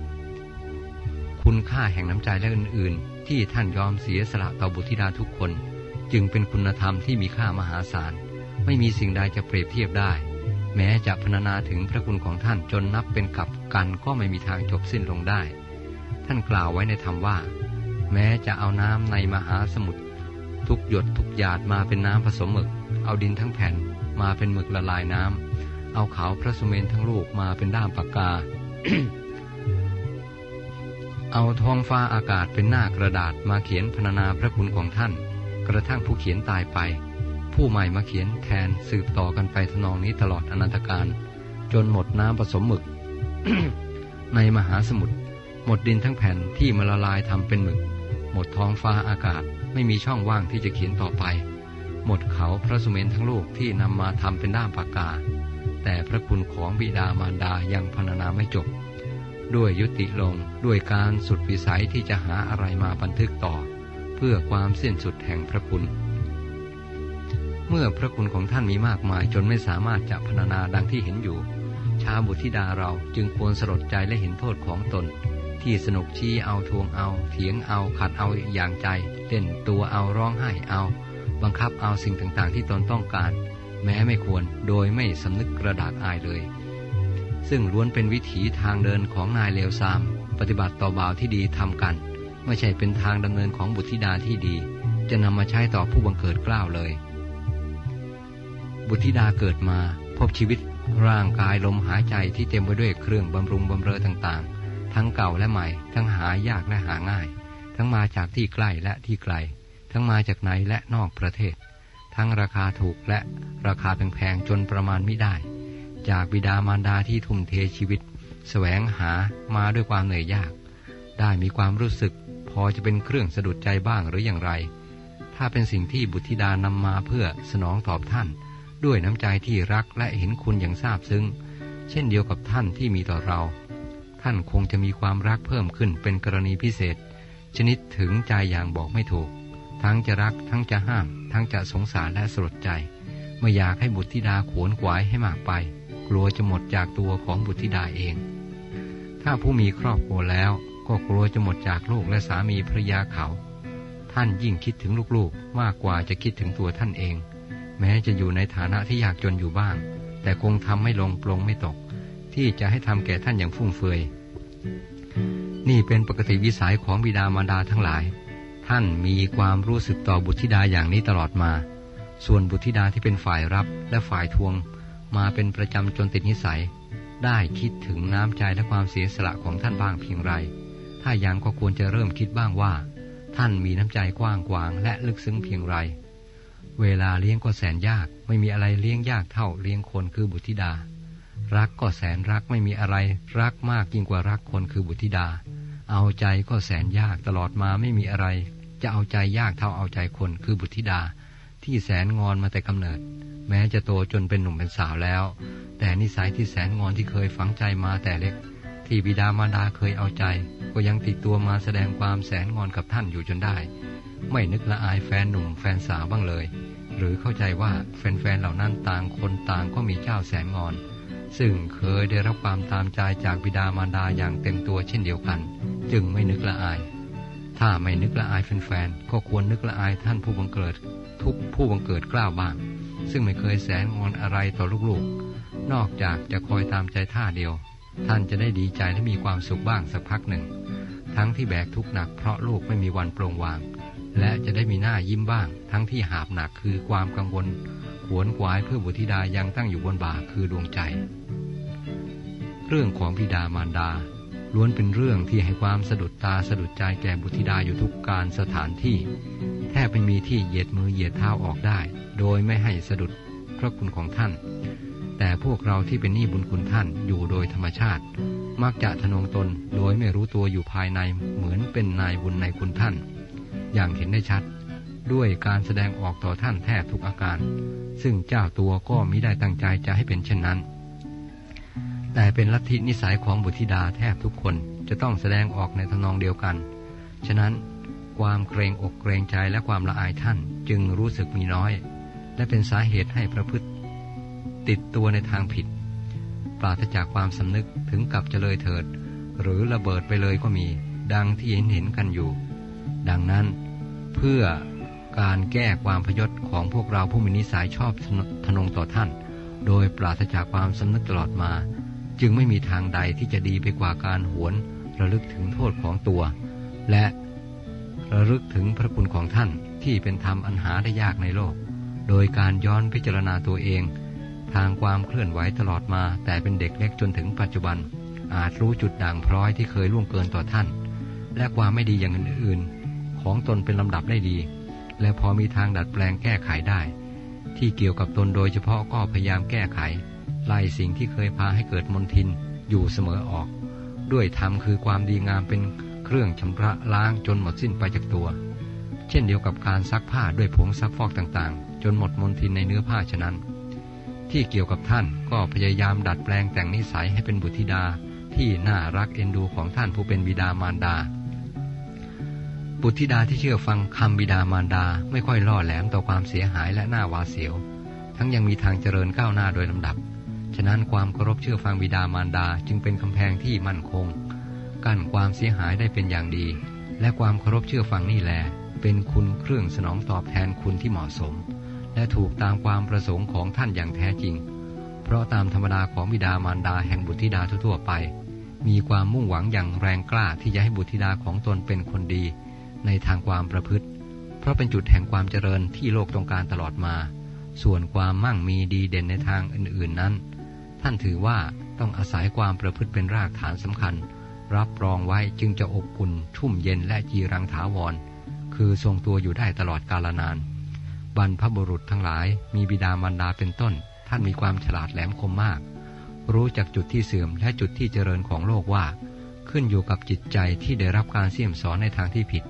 คุณค่าแห่งน้ำใจและอื่นๆ ที่ท่านยอมเสียสละต่อบุตรธิดาทุกคน จึงเป็นคุณธรรมที่มีค่ามหาศาล ไม่มีสิ่งใดจะเปรียบเทียบได้ แม้จะพรรณนาถึงพระคุณของท่านจนนับเป็นกับกันก็ไม่มีทางจบสิ้นลงได้ ท่านกล่าวไว้ในธรรมว่า แม้จะเอาน้ำในมหาสมุทรทุกหยดทุกหยาดมาเป็นน้ำผสมหมึก เอาดินทั้งแผ่นมาเป็นหมึกละลายน้ำเอาเขาพระสุเมนทั้งลูกมาเป็นด้ามปากกา เอาท้องฟ้าอากาศเป็นหน้ากระดาษมาเขียนพรรณนาพระคุณของท่าน กระทั่งผู้เขียนตายไป ผู้ใหม่มาเขียนแทนสืบต่อกันไปทนองนี้ตลอดอนันตการจนหมดน้ำผสมหมึก ในมหาสมุทรหมดดินทั้งแผ่นที่มาละลายทำเป็นหมึก หมดท้องฟ้าอากาศไม่มีช่องว่างที่จะเขียนต่อไป หมดเขาพระสุเมนทั้งลูกที่นำมาทำเป็นด้ามปากกา แต่พระคุณของบิดามารดายังพรรณนาไม่จบ ด้วยยุติลงด้วยการสุดวิสัยที่จะหาอะไรมาบันทึกต่อ เพื่อความสิ้นสุดแห่งพระคุณ เมื่อพระคุณของท่านมีมากมายจนไม่สามารถจะพรรณนาดังที่เห็นอยู่ ชาวบุตรธิดาเราจึงควรสลดใจและเห็นโทษของตน ที่สนุกชี้เอาทวงเอา เถียงเอาขัดเอาอย่างใจเล่นตัวเอาร้องไห้เอา บังคับเอาสิ่งต่างๆ ที่ตนต้องการ แม้ไม่ควรโดยไม่สำนึกกระดากอายเลย ซึ่งล้วนเป็นวิถีทางเดินของนายเลวซาม ปฏิบัติต่อบ่าวที่ดีทำกัน ไม่ใช่เป็นทางดำเนินของบุตรธิดาที่ดี จะนำมาใช้ต่อผู้บังเกิดกล้าวเลย บุตรธิดาเกิดมาพบชีวิตร่างกายลมหายใจที่เต็มไปด้วยเครื่องบำรุงบำเรอต่างๆ ทั้งเก่าและใหม่ ทั้งหายากและหาง่าย ทั้งมาจากที่ใกล้และที่ไกล ทั้งมาจากในและนอกประเทศ ทั้งราคาถูกและราคาแพงๆจนประมาณไม่ได้ จากบิดามารดาที่ทุ่มเทชีวิต แสวงหามาด้วยความเหนื่อยยาก ได้มีความรู้สึก พอจะเป็นเครื่องสะดุดใจบ้างหรืออย่างไร ถ้าเป็นสิ่งที่บุตรธิดานำมาเพื่อสนองตอบท่าน ด้วยน้ำใจที่รักและเห็นคุณอย่างซาบซึ้ง เช่นเดียวกับท่านที่มีต่อเรา ท่านคงจะมีความรักเพิ่มขึ้นเป็นกรณีพิเศษ ชนิดถึงใจอย่างบอกไม่ถูก ทั้งจะรักทั้งจะห้าม ทั้งจะสงสารและสลดใจ ไม่อยากให้บุตรธิดาขวนขวายให้มากไป กลัวจะหมดจากตัวของบุตรธิดาเอง ถ้าผู้มีครอบครัวแล้วก็กลัวจะหมดจากลูกและสามีภรรยาเขา ท่านยิ่งคิดถึงลูกๆ มากกว่าจะคิดถึงตัวท่านเอง แม้จะอยู่ในฐานะที่ยากจนอยู่บ้าง แต่คงทำไม่ลงปลงไม่ตก ที่จะให้ทำแก่ท่านอย่างฟุ่มเฟือย นี่เป็นปกติวิสัยของบิดามารดาทั้งหลาย ท่านมีความรู้สึกต่อบุตรธิดาอย่างนี้ตลอดมา ส่วนบุตรธิดาที่เป็นฝ่ายรับและฝ่ายทวง มาเป็นประจำจนติดนิสัย ได้คิดถึงน้ำใจและความเสียสละของท่านบ้างเพียงไร ถ้ายังก็ควรจะเริ่มคิดบ้างว่า ท่านมีน้ำใจกว้างขวางและลึกซึ้งเพียงไร เวลาเลี้ยงก็แสนยาก ไม่มีอะไรเลี้ยงยากเท่าเลี้ยงคนคือบุตรธิดา รักก็แสนรักไม่มีอะไร รักมากยิ่งกว่ารักคนคือบุตรธิดา เอาใจก็แสนยากตลอดมาไม่มีอะไร จะเอาใจยากเท่าเอาใจคนคือบุตรธิดา ที่แสนงอนมาแต่กำเนิด แม้จะโตจนเป็นหนุ่มเป็นสาวแล้ว แต่นิสัยที่แสนงอนที่เคยฝังใจมาแต่เล็ก ที่บิดามารดาเคยเอาใจ ก็ยังติดตัวมาแสดงความแสนงอนกับท่านอยู่จนได้ไม่นึกละอายแฟนหนุ่มแฟนสาวบ้างเลย หรือเข้าใจว่าแฟนๆเหล่านั้นต่างคนต่างก็มีเจ้าแสนงอน ซึ่งเคยได้รับความตามใจจากบิดามารดาอย่างเต็มตัวเช่นเดียวกัน จึงไม่นึกละอาย ถ้าไม่นึกละอายแฟนๆก็ควรนึกละอายท่านผู้บังเกิด ทุกผู้บังเกิดกล้าวบ้าง ซึ่งไม่เคยแสนงอนอะไรต่อลูกๆ นอกจากจะคอยตามใจท่าเดียว ท่านจะได้ดีใจและมีความสุขบ้างสักพักหนึ่ง ทั้งที่แบกทุกข์หนักเพราะลูกไม่มีวันโปร่งวาง และจะได้มีหน้ายิ้มบ้าง ทั้งที่หาบหนักคือความกังวลขวนขวายเพื่อบุตรธิดายังตั้งอยู่บนบ่าคือดวงใจ เรื่องของบิดามารดา ล้วนเป็นเรื่องที่ให้ความสะดุดตาสะดุดใจแก่บุตรธิดาอยู่ทุกการสถานที่ แทบไม่มีที่เหยียดมือเหยียดเท้าออกได้ โดยไม่ให้สะดุดพระคุณของท่าน แต่พวกเราที่เป็นหนี้บุญคุณท่านอยู่โดยธรรมชาติ มักจะทนงตนโดยไม่รู้ตัวอยู่ภายในเหมือนเป็นนายบุญในคุณท่าน อย่างเห็นได้ชัด ด้วยการแสดงออกต่อท่านแทบทุกอาการ ซึ่งเจ้าตัวก็มิได้ตั้งใจจะให้เป็นเช่นนั้น แต่เป็นลัทธินิสัยของบุตรธิดาแทบทุกคนจะต้องแสดงออกในทนองเดียวกัน ฉะนั้นความเกรงอกเกรงใจและความละอายท่านจึงรู้สึกมีน้อย และเป็นสาเหตุให้ประพฤติ ติดตัวในทางผิด ปราศจากความสำนึกถึงกับจะเลยเถิด หรือระเบิดไปเลยก็มี ดังที่เห็นเห็นกันอยู่ ดังนั้น เพื่อการแก้ความพยศของพวกเราผู้มีนิสัยชอบทนงต่อท่าน โดยปราศจากความสำนึกตลอดมา จึงไม่มีทางใดที่จะดีไปกว่าการหวนระลึกถึงโทษของตัว และระลึกถึงพระคุณของท่านที่เป็นธรรมอันหาได้ยากในโลก โดยการย้อนพิจารณาตัวเอง ทางความเคลื่อนไหวตลอดมา แต่เป็นเด็กเล็กจนถึงปัจจุบัน อาจรู้จุดด่างพร้อยที่เคยล่วงเกินต่อท่าน และความไม่ดีอย่างอื่นๆ ของตนเป็นลำดับได้ดี และพอมีทางดัดแปลงแก้ไขได้ ที่เกี่ยวกับตนโดยเฉพาะก็พยายามแก้ไข ไล่สิ่งที่เคยพาให้เกิดมนทินอยู่เสมอออก ด้วยธรรมคือความดีงามเป็นเครื่องชำระล้างจนหมดสิ้นไปจากตัว เช่นเดียวกับการซักผ้าด้วยผงซักฟอกต่างๆ จนหมดมลทินในเนื้อผ้าฉะนั้น ที่เกี่ยวกับท่านก็พยายามดัดแปลงแต่งนิสัยให้เป็นบุตรธิดาที่น่ารักเอ็นดูของท่านผู้เป็นบิดามารดา บุตรธิดาที่เชื่อฟังคำบิดามารดาไม่ค่อยล่อแหลมต่อความเสียหายและหน้าวาเสียว ทั้งยังมีทางเจริญก้าวหน้าโดยลำดับ ฉะนั้นความเคารพเชื่อฟังบิดามารดาจึงเป็นกำแพงที่มั่นคง กั้นความเสียหายได้เป็นอย่างดี และความเคารพเชื่อฟังนี่แหละเป็นคุณเครื่องสนองตอบแทนคุณที่เหมาะสม และถูกตามความประสงค์ของท่านอย่างแท้จริง เพราะตามธรรมดาของบิดามารดาแห่งบุตรธิดาทั่วไป มีความมุ่งหวังอย่างแรงกล้าที่จะให้บุตรธิดาของตนเป็นคนดี ในทางความประพฤติ เพราะเป็นจุดแห่งความเจริญที่โลกต้องการตลอดมา ส่วนความมั่งมีดีเด่นในทางอื่นๆนั้น ท่านถือว่าต้องอาศัยความประพฤติเป็นรากฐานสำคัญ รับรองไว้จึงจะอบอุ่นชุ่มเย็นและจีรังถาวร คือทรงตัวอยู่ได้ตลอดกาลนาน บรรพบุรุษทั้งหลายมีบิดามารดาเป็นต้น ท่านมีความฉลาดแหลมคมมาก รู้จักจุดที่เสื่อมและจุดที่เจริญของโลกว่า ขึ้นอยู่กับจิตใจที่ได้รับการเสี่ยมสอนในทางที่ผิด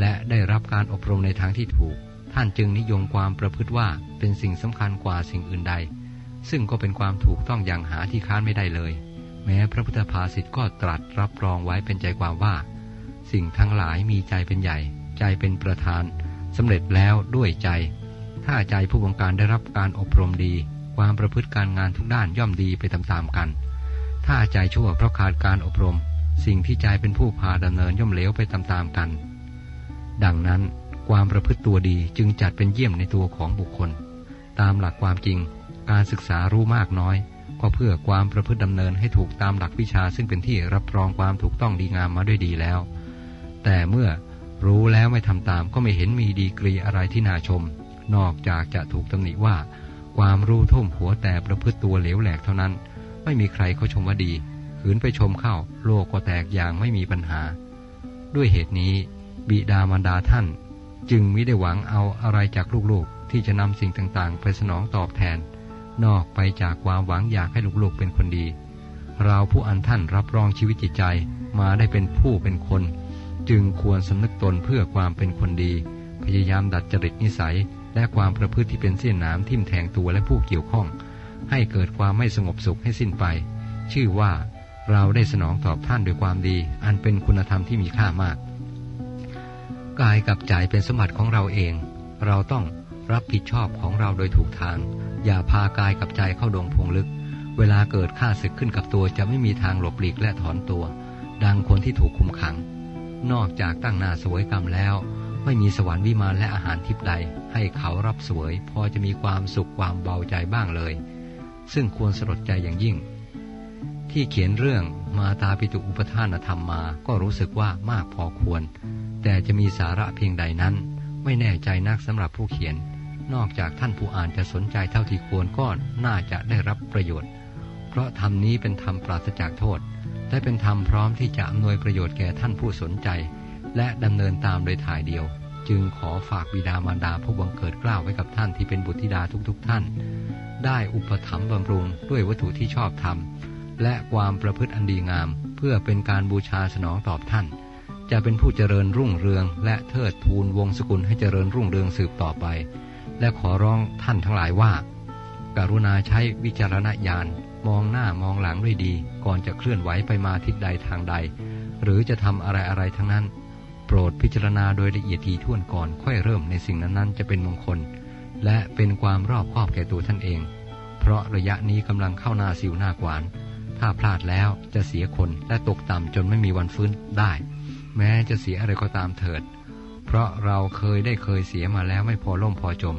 และได้รับการอบรมในทางที่ถูก ท่านจึงนิยมความประพฤติว่าเป็นสิ่งสำคัญกว่าสิ่งอื่นใด ซึ่งก็เป็นความถูกต้องอย่างหาที่ค้านไม่ได้เลย แม้พระพุทธภาษิตก็ตรัสรับรองไว้เป็นใจความว่า สิ่งทั้งหลายมีใจเป็นใหญ่ ใจเป็นประธานสำเร็จแล้วด้วยใจ ถ้าใจผู้บงการได้รับการอบรมดี ความประพฤติการงานทุกด้านย่อมดีไปตามๆกัน ถ้าใจชั่วเพราะขาดการอบรม สิ่งที่ใจเป็นผู้พาดำเนินย่อมเลวไปตามๆกัน ดังนั้นความประพฤติตัวดีจึงจัดเป็นเยี่ยมในตัวของบุคคล ตามหลักความจริง การศึกษารู้มากน้อย ก็เพื่อความประพฤติดำเนินให้ถูกตามหลักวิชาซึ่งเป็นที่รับรองความถูกต้องดีงามมาด้วยดีแล้ว แต่เมื่อรู้แล้วไม่ทำตามก็ไม่เห็นมีดีกรีอะไรที่น่าชม นอกจากจะถูกตำหนิว่า ความรู้ท่มหัวแต่ประพฤติตัวเหลวแหลกเท่านั้น ไม่มีใครเขาชมว่าดีขืนไปชมเข้า โลกก็แตกอย่างไม่มีปัญหา ด้วยเหตุนี้ บิดามารดาท่าน จึงไม่ได้หวังเอาอะไรจากลูกๆ ที่จะนำสิ่งต่างๆ ไปสนองตอบแทน นอกไปจากความหวังอยากให้ลูกๆเป็นคนดี เราผู้อันท่านรับรองชีวิตจิตใจมาได้เป็นผู้เป็นคน จึงควรสำนึกตนเพื่อความเป็นคนดี พยายามดัดจริตนิสัย และความประพฤติที่เป็นเส้นน้ำทิ่มแทงตัวและผู้เกี่ยวข้อง ให้เกิดความไม่สงบสุขให้สิ้นไป ชื่อว่าเราได้สนองตอบท่านด้วยความดี อันเป็นคุณธรรมที่มีค่ามาก กายกับใจเป็นสมบัติของเราเอง เราต้องรับผิดชอบของเราโดยถูกทาง อย่าพากายกับใจเข้าดงพงลึก เวลาเกิดข้าศึกขึ้นกับตัวจะไม่มีทางหลบหลีกและถอนตัว ดังคนที่ถูกคุมขัง นอกจากตั้งนาสวยกรรมแล้ว ไม่มีสวรรค์วิมานและอาหารทิพย์ใด ให้เขารับสวย พอจะมีความสุขความเบาใจบ้างเลย ซึ่งควรสลดใจอย่างยิ่ง ที่เขียนเรื่องมาตาปิตุอุปทานธรรมมาก็รู้สึกว่ามากพอควร แต่จะมีสาระเพียงใดนั้น ไม่แน่ใจนักสำหรับผู้เขียน นอกจากท่านผู้อ่านจะสนใจเท่าที่ควรก็น่าจะได้รับประโยชน์ เพราะธรรมนี้เป็นธรรมปราศจากโทษ และเป็นธรรมพร้อมที่จะอำนวยประโยชน์แก่ท่านผู้สนใจ และดำเนินตามโดยถ่ายเดียว จึงขอฝากบิดามารดาผู้บังเกิดกล้าวไว้กับท่านที่เป็นบุตรธิดาทุกๆทท่าน ได้อุปถัมภ์บำรุงด้วยวัตถุที่ชอบธรรมและความประพฤติอันดีงาม เพื่อเป็นการบูชาสนองตอบท่าน จะเป็นผู้เจริญรุ่งเรือง และเทิดทูนวงศกุลให้เจริญรุ่งเรืองสืบต่อไป และขอร้องท่านทั้งหลายว่าการุณาใช้วิจารณญาณมองหน้ามองหลังด้วยดี ก่อนจะเคลื่อนไหวไปมาทิศใดทางใด หรือจะทำอะไรอะไรทั้งนั้น โปรดพิจารณาโดยละเอียดทีท่วนก่อนค่อยเริ่มในสิ่งนั้นๆ จะเป็นมงคล และเป็นความรอบคอบแก่ตัวท่านเอง เพเพราะระยะนี้กำลังเข้าหน้าสิวหน้ากวาน ถ้าพลาดแล้วจะเสียคนและตกต่ำจนไม่มีวันฟื้นได้ แม้จะเสียอะไรก็ตามเถิด เพราะเราเคยได้เคยเสียมาแล้วไม่พอล่มพอจม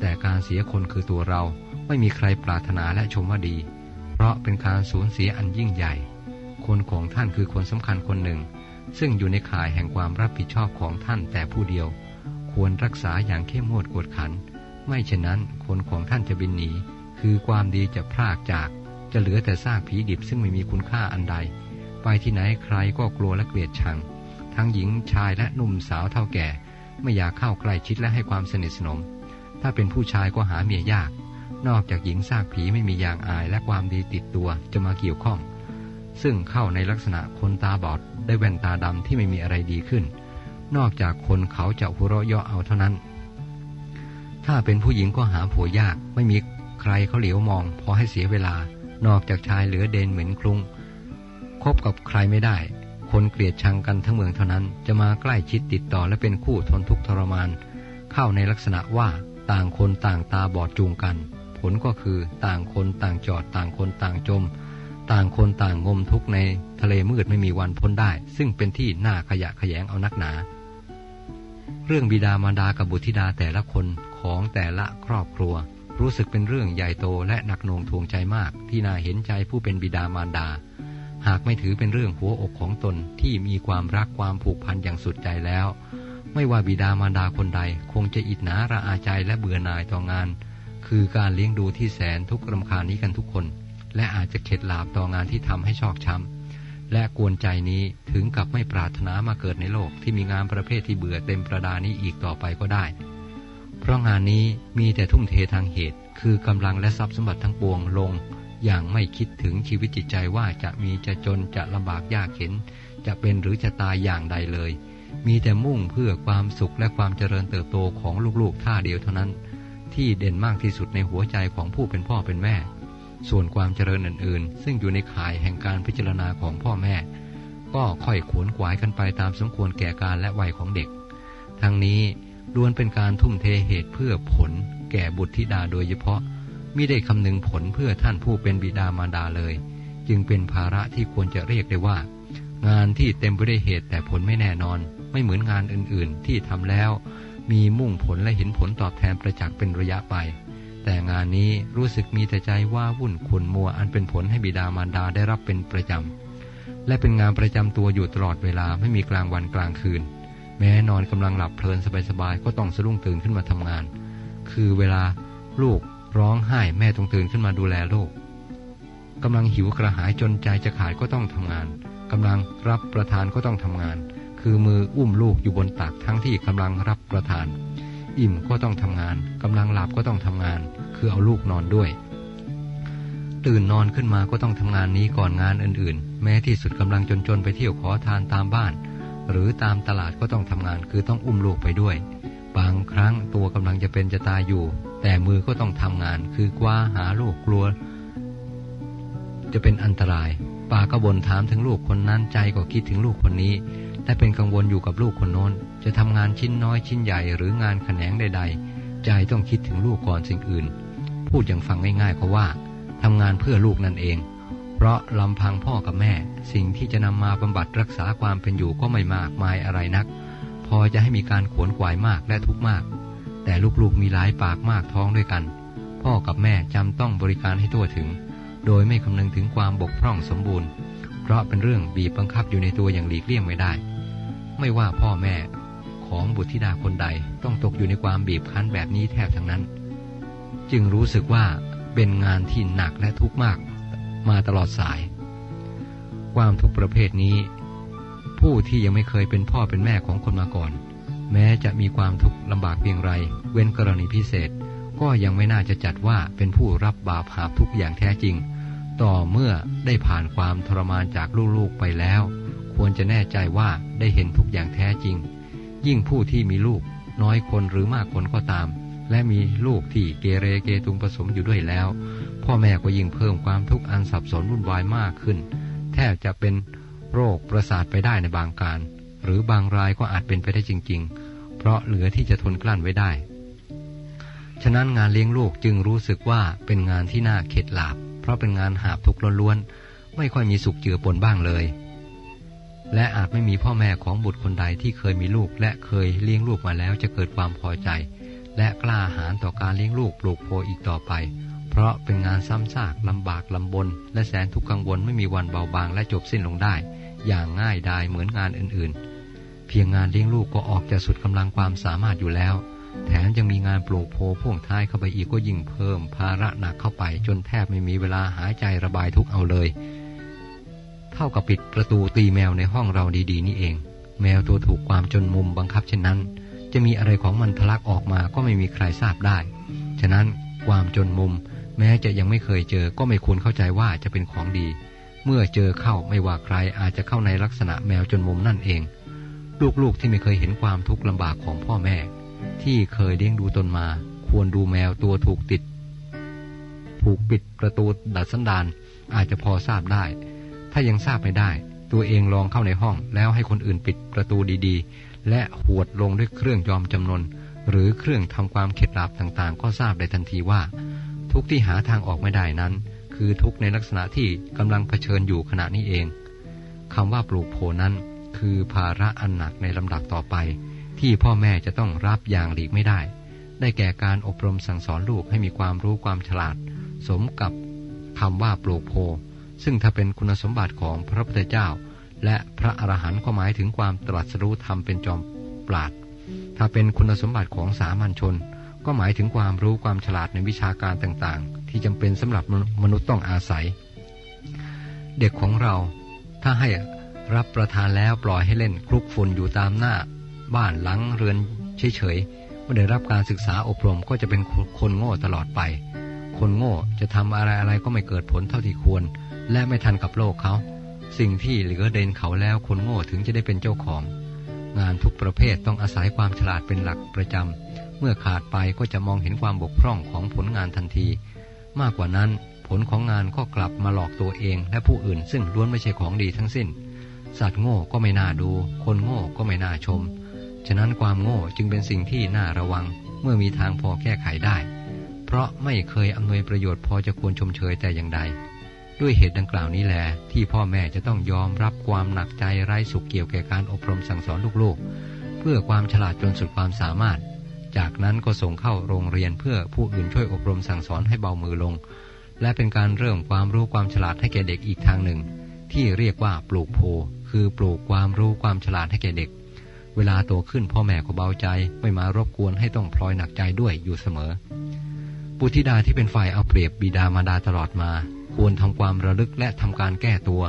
แต่การเสียคนคือตัวเราไม่มีใครปรารถนาและชมว่าดี เพราะเป็นการสูญเสียอันยิ่งใหญ่ คนของท่านคือคนสำคัญคนหนึ่ง ซึ่งอยู่ในข่ายแห่งความรับผิดชอบของท่านแต่ผู้เดียว ควรรักษาอย่างเข้มงวดกวดขัน ไม่เช่นนั้นคนของท่านจะบินหนี คือความดีจะพรากจาก จะเหลือแต่ซากผีดิบซึ่งไม่มีคุณค่าอันใด ไปที่ไหนใครก็กลัวและเกลียดชัง ทั้งหญิงชายและหนุ่มสาวเท่าแก่ ไม่อยากเข้าใกล้ชิดและให้ความสนิทสนม ถ้าเป็นผู้ชายก็หาเมียยาก นอกจากหญิงซากผีไม่มียางอายและความดีติดตัวจะมาเกี่ยวข้อง ซึ่งเข้าในลักษณะคนตาบอดได้แว่นตาดำที่ไม่มีอะไรดีขึ้น นอกจากคนเขาจะหัวเราะยาะเอาเท่านั้น ถ้าเป็นผู้หญิงก็หาผัวยากไม่มีใครเขาเหลียวมองพอให้เสียเวลา นอกจากชายเหลือเดนเหม็นคลุงคบกับใครไม่ได้ คนเกลียดชังกันทั้งเมืองเท่านั้น จะมาใกล้ชิดติดต่อและเป็นคู่ทนทุกข์ทรมาน เข้าในลักษณะว่าต่างคนต่างตาบอดจูงกัน ผลก็คือต่างคนต่างจอดต่างคนต่างจม ต่างคนต่างงมทุกข์ในทะเลมืดไม่มีวันพ้นได้ ซึ่งเป็นที่น่าขยะขยงเอานักหนา เรื่องบิดามารดากับบุตรธิดาแต่ละคนของแต่ละครอบครัว รู้สึกเป็นเรื่องใหญ่โตและหนักหน่วงทวงใจมากที่น่าเห็นใจผู้เป็นบิดามารดา หากไม่ถือเป็นเรื่องหัวอกของตนที่มีความรักความผูกพันอย่างสุดใจแล้ว ไม่ว่าบิดามารดาคนใด คงจะอิจนาระอาใจและเบื่อหน่ายต่องาน คือการเลี้ยงดูที่แสนทุกข์รำคาญนี้กันทุกคน และอาจจะเข็ดหลาบต่องานที่ทำให้ชอกช้ำและกวนใจนี้ถึงกับไม่ปรารถนามาเกิดในโลกที่มีงานประเภทที่เบื่อเต็มประดานี้อีกต่อไปก็ได้ เพราะงานนี้มีแต่ทุ่มเททางเหตุ คือกำลังและทรัพย์สมบัติทั้งปวงลง อย่างไม่คิดถึงชีวิตจิตใจว่าจะมีจะจนจะลำบากยากเข็น จะเป็นหรือจะตายอย่างใดเลย มีแต่มุ่งเพื่อความสุขและความเจริญเติบโตของลูกๆท่าเดียวเท่านั้น ที่เด่นมากที่สุดในหัวใจของผู้เป็นพ่อเป็นแม่ ส่วนความเจริญอื่นๆ ซึ่งอยู่ในข่ายแห่งการพิจารณาของพ่อแม่ ก็ค่อยขวนขวายกันไปตามสมควรแก่การและวัยของเด็ก ทั้งนี้ล้วนเป็นการทุ่มเทเหตุเพื่อผลแก่บุตรธิดาโดยเฉพาะ มิได้คำนึงผลเพื่อท่านผู้เป็นบิดามารดาเลย จึงเป็นภาระที่ควรจะเรียกได้ว่า งานที่เต็มไปด้วยเหตุแต่ผลไม่แน่นอน ไม่เหมือนงานอื่นๆ ที่ทำแล้ว มีมุ่งผลและเห็นผลตอบแทนประจักษ์เป็นระยะไป แต่งานนี้รู้สึกมีแต่ใจว่าวุ่นขุนมัวอันเป็นผลให้บิดามารดาได้รับเป็นประจำและเป็นงานประจำตัวอยู่ตลอดเวลาไม่มีกลางวันกลางคืน แม้นอนกำลังหลับเพลินสบายๆก็ต้องสะดุ้งตื่นขึ้นมาทำงาน คือเวลาลูก ร้องไห้แม่ต้องตื่นขึ้นมาดูแลลูกกำลังหิวกระหายจนใจจะขาดก็ต้องทำงานกำลังรับประทานก็ต้องทำงาน คือมืออุ้มลูกอยู่บนตักทั้งที่กำลังรับประทาน อิ่มก็ต้องทำงานกำลังหลับก็ต้องทำงาน คือเอาลูกนอนด้วย ตื่นนอนขึ้นมาก็ต้องทำงานนี้ก่อนงานอื่นๆ แม้ที่สุดกำลังจนๆไปเที่ยวขอทานตามบ้าน หรือตามตลาดก็ต้องทำงานคือต้องอุ้มลูกไปด้วย บางครั้งตัวกำลังจะเป็นจะตายอยู่ แต่มือก็ต้องทำงาน คือกว้าหาลูกกลัว จะเป็นอันตรายปาก็บ่นถามถึงลูกคนนั้นใจก็คิดถึงลูกคนนี้และเป็นกังวลอยู่กับลูกคนโน้น จะทำงานชิ้นน้อยชิ้นใหญ่หรืองานแขนงใด ๆ ใจต้องคิดถึงลูกก่อนสิ่งอื่น พูดอย่างฟังง่ายๆก็ว่าทำงานเพื่อลูกนั่นเอง เพราะลำพังพ่อกับแม่ สิ่งที่จะนำมาบำบัดรักษาความเป็นอยู่ก็ไม่มากมายอะไรนัก พอจะให้มีการขวนขวายมากและทุกข์มาก แต่ลูกๆมีหลายปากมากท้องด้วยกัน พ่อกับแม่จำต้องบริการให้ทั่วถึง โดยไม่คำนึงถึงความบกพร่องสมบูรณ์ เพราะเป็นเรื่องบีบบังคับอยู่ในตัวอย่างหลีกเลี่ยงไม่ได้ ไม่ว่าพ่อแม่ของบุตรธิดาคนใดต้องตกอยู่ในความบีบคั้นแบบนี้แทบทั้งนั้น จึงรู้สึกว่าเป็นงานที่หนักและทุกข์มากมาตลอดสาย ความทุกประเภทนี้ ผู้ที่ยังไม่เคยเป็นพ่อเป็นแม่ของคนมาก่อน แม้จะมีความทุกข์ลำบากเพียงไร เว้นกรณีพิเศษ ก็ยังไม่น่าจะจัดว่าเป็นผู้รับบาปหาทุกอย่างแท้จริง ต่อเมื่อได้ผ่านความทรมานจากลูกๆไปแล้ว ควรจะแน่ใจว่าได้เห็นทุกอย่างแท้จริง ยิ่งผู้ที่มีลูก น้อยคนหรือมากคนก็ตาม และมีลูกที่เกเรเกตุงผสมอยู่ด้วยแล้ว พ่อแม่ก็ยิ่งเพิ่มความทุกข์อันสับสนวุ่นวายมากขึ้น แทบจะเป็นโรคประสาทไปได้ในบางการ หรือบางรายก็อาจเป็นไปได้จริง ๆ เพราะเหลือที่จะทนกลั้นไว้ได้ ฉะนั้นงานเลี้ยงลูกจึงรู้สึกว่าเป็นงานที่น่าเข็ดหลาบ เพราะเป็นงานหาบทุกข์ล้วนๆ ไม่ค่อยมีสุขเจือปนบ้างเลย และอาจไม่มีพ่อแม่ของบุตรคนใดที่เคยมีลูก และเคยเลี้ยงลูกมาแล้วจะเกิดความพอใจ และกล้าหาญต่อการเลี้ยงลูกปลูกโพอีกต่อไป เพราะเป็นงานซ้ำซากลำบากลำบน และแสนทุกข์กังวลไม่มีวันเบาบางและจบสิ้นลงได้อย่างง่ายดายเหมือนงานอื่นๆ พียงงานเลี้ยงลูกก็ออกจะสุดกำลังความสามารถอยู่แล้ว แถมยังมีงานปลูกโพพ่วงท้ายเข้าไปอีกก็ยิ่งเพิ่ม ภาระหนักเข้าไปจนแทบไม่มีเวลาหายใจระบายทุกเอาเลย เท่ากับปิดประตูตีแมวในห้องเราดีๆ นี่เอง แมวตัวถูกความจนมุมบังคับเช่นนั้น จะมีอะไรของมันทะลักออกมาก็ไม่มีใครทราบได้ ฉะนั้นความจนมุม แม้จะยังไม่เคยเจอก็ไม่ควรเข้าใจว่าจะเป็นของดี เมื่อเจอเข้าไม่ว่าใครอาจจะเข้าในลักษณะแมวจนมุมนั่นเอง ลูกๆที่ไม่เคยเห็นความทุกข์ลำบากของพ่อแม่ ที่เคยเลี้ยงดูตนมา ควรดูแมวตัวถูกติดผูกปิดประตูดัดสันดานอาจจะพอทราบได้ ถ้ายังทราบไม่ได้ ตัวเองลองเข้าในห้อง แล้วให้คนอื่นปิดประตูดีๆ และหวดลงด้วยเครื่องยอมจำนนหรือเครื่องทำความเข็ดหลาบต่างๆ ก็ทราบได้ทันทีว่า ทุกที่หาทางออกไม่ได้นั้น คือทุกในลักษณะที่กำลังเผชิญอยู่ขณะนี้เองคำว่าปลูกโพนั้น คือภาระอันหนักในลำดับต่อไป ที่พ่อแม่จะต้องรับอย่างหลีกไม่ได้ ได้แก่การอบรมสั่งสอนลูกให้มีความรู้ความฉลาด สมกับคำว่าปลูกโพ ซึ่งถ้าเป็นคุณสมบัติของพระพุทธเจ้า และพระอรหันต์ก็หมายถึงความตรัสรู้ธรรมเป็นจอมปราด ถ้าเป็นคุณสมบัติของสามัญชน ก็หมายถึงความรู้ความฉลาดในวิชาการต่างๆ ที่จำเป็นสำหรับมนุษย์ต้องอาศัย เด็กของเราถ้าให้ รับประทานแล้วปล่อยให้เล่นคลุกฝุ่นอยู่ตามหน้า บ้านหลังเรือนเฉยๆไม่ได้รับการศึกษาอบรมก็จะเป็นคนโง่ตลอดไป คนโง่จะทำอะไรอะไรก็ไม่เกิดผลเท่าที่ควร และไม่ทันกับโลกเขา สิ่งที่เหลือเดินเขาแล้วคนโง่ถึงจะได้เป็นเจ้าของ งานทุกประเภทต้องอาศัยความฉลาดเป็นหลักประจำเมื่อขาดไปก็จะมองเห็นความบกพร่องของผลงานทันที มากกว่านั้นผลของงานก็กลับมาหลอกตัวเองและผู้อื่นซึ่งล้วนไม่ใช่ของดีทั้งสิ้น สัตว์โง่ก็ไม่น่าดู คนโง่ก็ไม่น่าชม ฉะนั้นความโง่จึงเป็นสิ่งที่น่าระวังเมื่อมีทางพอแก้ไขได้ เพราะไม่เคยอำนวยประโยชน์พอจะควรชมเชยแต่อย่างใด ด้วยเหตุดังกล่าวนี้แหลที่พ่อแม่จะต้องยอมรับความหนักใจไร้สุขเกี่ยวแก่การอบรมสั่งสอนลูกๆ เพื่อความฉลาดจนสุดความสามารถ จากนั้นก็ส่งเข้าโรงเรียนเพื่อผู้อื่นช่วยอบรมสั่งสอนให้เบามือลง และเป็นการเริ่มความรู้ความฉลาดให้แก่เด็กอีกทางหนึ่ง ที่เรียกว่าปลูกโพคือปลูกความรู้ความฉลาดให้แก่เด็ก เวลาโตขึ้นพ่อแม่ก็เบาใจ ไม่มารบกวนให้ต้องพลอยหนักใจด้วยอยู่เสมอ ปุถิดาที่เป็นฝ่ายเอาเปรียบบิดามารดาตลอดมา ควรทำความระลึกและทำการแก้ตัว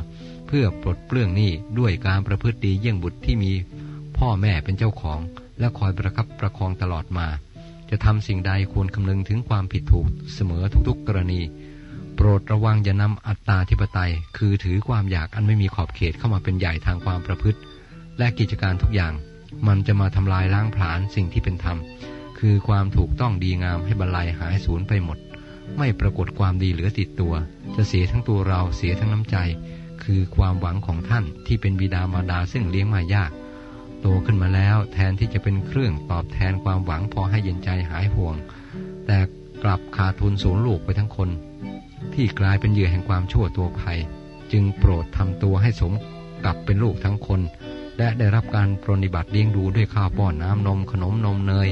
เพื่อปลดเปลื้องหนี้ด้วยการประพฤติดีเยี่ยงบุตรที่มี พ่อแม่เป็นเจ้าของ และคอยประคับประคองตลอดมา จะทำสิ่งใดควรคำนึงถึงความผิดถูกเสมอทุกๆกรณี โปรดระวังอย่านำอัตตาธิปไตย คือถือความอยากอันไม่มีขอบเขตเข้ามาเป็นใหญ่ทางความประพฤติ และกิจการทุกอย่าง มันจะมาทำลายล้างผลาญสิ่งที่เป็นธรรม คือความถูกต้องดีงามให้บรรลัยหายสูญไปหมด ไม่ปรากฏความดีเหลือติดตัว จะเสียทั้งตัวเราเสียทั้งน้ำใจ คือความหวังของท่านที่เป็นบิดามารดาซึ่งเลี้ยงมายาก โตขึ้นมาแล้วแทนที่จะเป็นเครื่องตอบแทนความหวังพอให้เย็นใจหายห่วง แต่กลับขาดทุนสูญลูกไปทั้งคน ที่กลายเป็นเหยื่อแห่งความชั่วตัวภัย จึงโปรดทำตัวให้สมกับเป็นลูกทั้งคน และได้รับการปรนิบัติเลี้ยงดูด้วยข้าวป้อนน้ำนมขนมนมเนย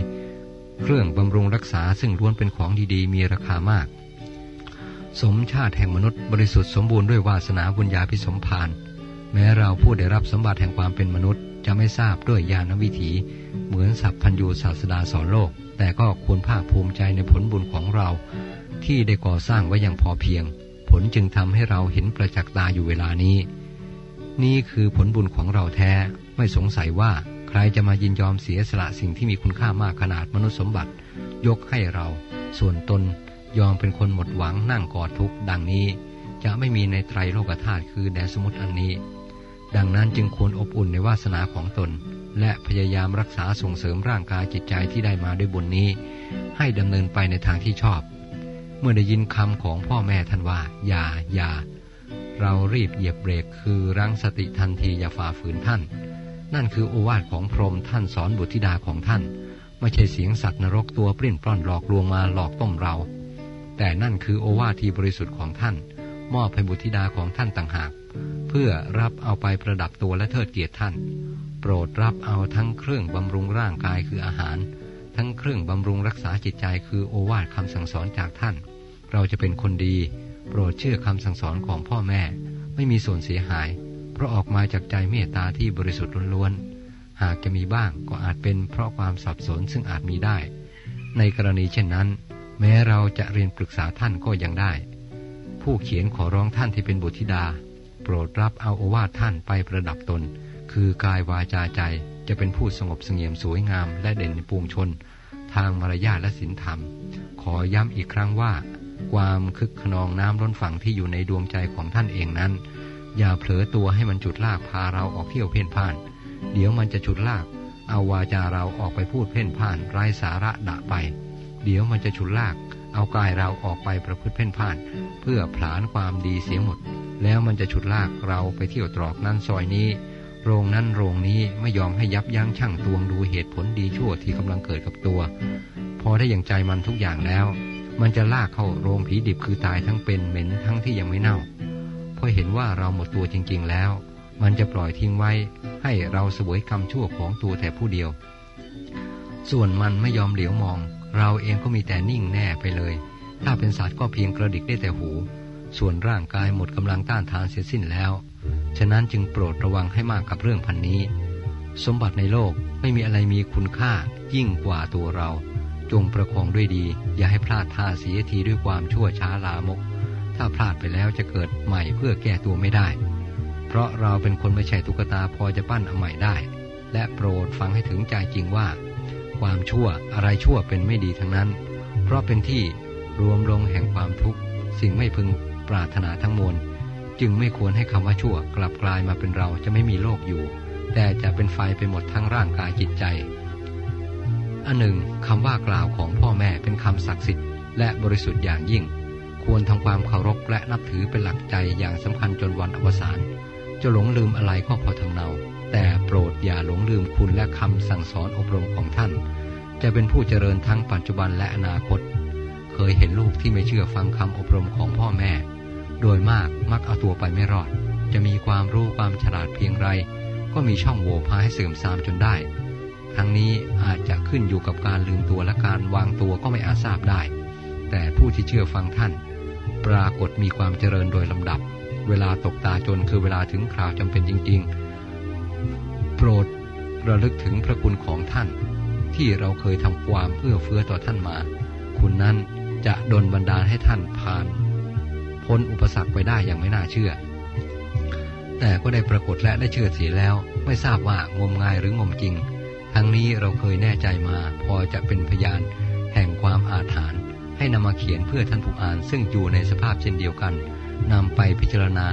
เครื่องบำรุงรักษาซึ่งล้วนเป็นของดีๆ มีราคามาก สมชาติแห่งมนุษย์บริสุทธิ์สมบูรณ์ด้วยวาสนาบุญญาพิสมภารแม้เราผู้ได้รับสมบัติแห่งความเป็นมนุษย์จะไม่ทราบด้วยญาณวิถี เหมือนสัพพัญญูศาสดาสอนโลก แต่ก็ควรภาคภูมิใจในผลบุญของเรา ที่ได้ก่อสร้างไว้อย่างพอเพียง ผลจึงทำให้เราเห็นประจักษ์ตาอยู่เวลานี้ นี่คือผลบุญของเราแท้ไม่สงสัยว่าใครจะมายินยอมเสียสละสิ่งที่มีคุณค่ามากขนาดมนุษย์สมบัติ ยกให้เรา ส่วนตนยอมเป็นคนหมดหวังนั่งกอดทุกข์ดังนี้ จะไม่มีในไตรโลกธาตุคือแดนสมุติอันนี้ ดังนั้นจึงควรอบอุ่นในวาสนาของตน และพยายามรักษาส่งเสริมร่างกายจิตใจที่ได้มาด้วยบุญนี้ ให้ดำเนินไปในทางที่ชอบ เมื่อได้ยินคำของพ่อแม่ท่านว่า อย่าอย่า เรารีบเหยียบเบรกคือรั้งสติทันทีอย่าฝ่าฝืนท่าน นั่นคือโอวาทของพรหมท่านสอนบุตรธิดาของท่าน ไม่ใช่เสียงสัตว์นรกตัวปริ้นปล้อนหลอกลวงมาหลอกต้มเรา แต่นั่นคือโอวาทที่บริสุทธิ์ของท่าน มอบให้บุตรธิดาของท่านต่างหาก เพื่อรับเอาไปประดับตัวและเทิดเกียรติท่าน โปรดรับเอาทั้งเครื่องบำรุงร่างกายคืออาหารทั้งเครื่องบำรุงรักษาจิตใจคือโอวาทคำสั่งสอนจากท่าน เราจะเป็นคนดี โปรดเชื่อคำสั่งสอนของพ่อแม่ ไม่มีส่วนเสียหาย เพราะออกมาจากใจเมตตาที่บริสุทธิ์ล้วนๆ หากจะมีบ้างก็อาจเป็นเพราะความสับสนซึ่งอาจมีได้ ในกรณีเช่นนั้น แม้เราจะเรียนปรึกษาท่านก็ยังได้ ผู้เขียนขอร้องท่านที่เป็นบุตรธิดา โปรดรับเอาโอวาทท่านไปประดับตน คือกายวาจาใจจะเป็นผู้สงบเสงี่ยมสวยงามและเด่นในปวงชน ทางมารยาทและศีลธรรม ขอย้ำอีกครั้งว่า ความคึกขนองน้ำล้นฝั่งที่อยู่ในดวงใจของท่านเองนั้น อย่าเผลอตัวให้มันจุดลากพาเราออกเที่ยวเพ่นพ่าน เดี๋ยวมันจะจุดลากเอาวาจาเราออกไปพูดเพ่นพ่านไร้สาระดะไป เดี๋ยวมันจะฉุดลาก เอากายเราออกไปประพฤติเพ่นพ่าน เพื่อผลานความดีเสียหมด แล้วมันจะฉุดลากเราไปเที่ยวตรอกนั้นซอยนี้ โรงนั้นโรงนี้ไม่ยอมให้ยับยั้งชั่งตวงดูเหตุผลดีชั่วที่กำลังเกิดกับตัว พอได้อย่างใจมันทุกอย่างแล้ว มันจะลากเข้าโรงผีดิบคือตายทั้งเป็นเหม็นทั้งที่ยังไม่เน่าพอเห็นว่าเราหมดตัวจริง ๆ แล้ว มันจะปล่อยทิ้งไว้ ให้เราเสวยกรรมชั่วของตัวแต่ผู้เดียว ส่วนมันไม่ยอมเหลียวมอง เราเองก็มีแต่นิ่งแน่ไปเลย ถ้าเป็นสัตว์ก็เพียงกระดิกได้แต่หู ส่วนร่างกายหมดกำลังต้านทานเสียสิ้นแล้ว ฉะนั้นจึงโปรดระวังให้มากกับเรื่องพันนี้ สมบัติในโลกไม่มีอะไรมีคุณค่ายิ่งกว่าตัวเรา จงประคองด้วยดี อย่าให้พลาดท่าเสียทีด้วยความชั่วช้าลามก ถ้าพลาดไปแล้วจะเกิดใหม่เพื่อแก้ตัวไม่ได้ เพราะเราเป็นคนไม่ใช่ตุ๊กตาพอจะปั้นเอาใหม่ได้ และโปรดฟังให้ถึงใจจริงว่า ความชั่วอะไรชั่วเป็นไม่ดีทั้งนั้น เพราะเป็นที่รวมลงแห่งความทุกข์สิ่งไม่พึงปรารถนาทั้งมวลจึงไม่ควรให้คำว่าชั่วกลับกลายมาเป็นเราจะไม่มีโลกอยู่ แต่จะเป็นไฟไปหมดทั้งร่างกายจิตใจ อันหนึ่งคำว่ากล่าวของพ่อแม่เป็นคำศักดิ์สิทธิ์และบริสุทธิ์อย่างยิ่ง ควรทำความเคารพและนับถือเป็นหลักใจอย่างสำคัญจนวันอวสานจะหลงลืมอะไรก็พอทำเนา แต่โปรดอย่าหลงลืมคุณและคำสั่งสอนอบรมของท่าน จะเป็นผู้เจริญทั้งปัจจุบันและอนาคต เคยเห็นลูกที่ไม่เชื่อฟังคำอบรมของพ่อแม่ โดยมากมักเอาตัวไปไม่รอด จะมีความรู้ความฉลาดเพียงไร ก็มีช่องโหว่พาให้เสื่อมทรามจนได้ ทั้งนี้อาจจะขึ้นอยู่กับการลืมตัวและการวางตัวก็ไม่อาจทราบได้ แต่ผู้ที่เชื่อฟังท่าน ปรากฏมีความเจริญโดยลำดับ เวลาตกตาจนคือเวลาถึงคราวจำเป็นจริง ๆ โปรดระลึกถึงพระคุณของท่าน ที่เราเคยทำความเอื้อเฟื้อต่อท่านมา คุณนั้นจะดลบันดาลให้ท่านผ่าน พ้นอุปสรรคไปได้อย่างไม่น่าเชื่อ แต่ก็ได้ปรากฏและได้เชื่อเสียแล้ว ไม่ทราบว่างมงายหรืองมจริง ทั้งนี้เราเคยแน่ใจมาพอจะเป็นพยานแห่งความอาถรรพ์ให้นำมาเขียนเพื่อท่านผู้อ่านซึ่งอยู่ในสภาพเช่นเดียวกันนำไปพิจารณา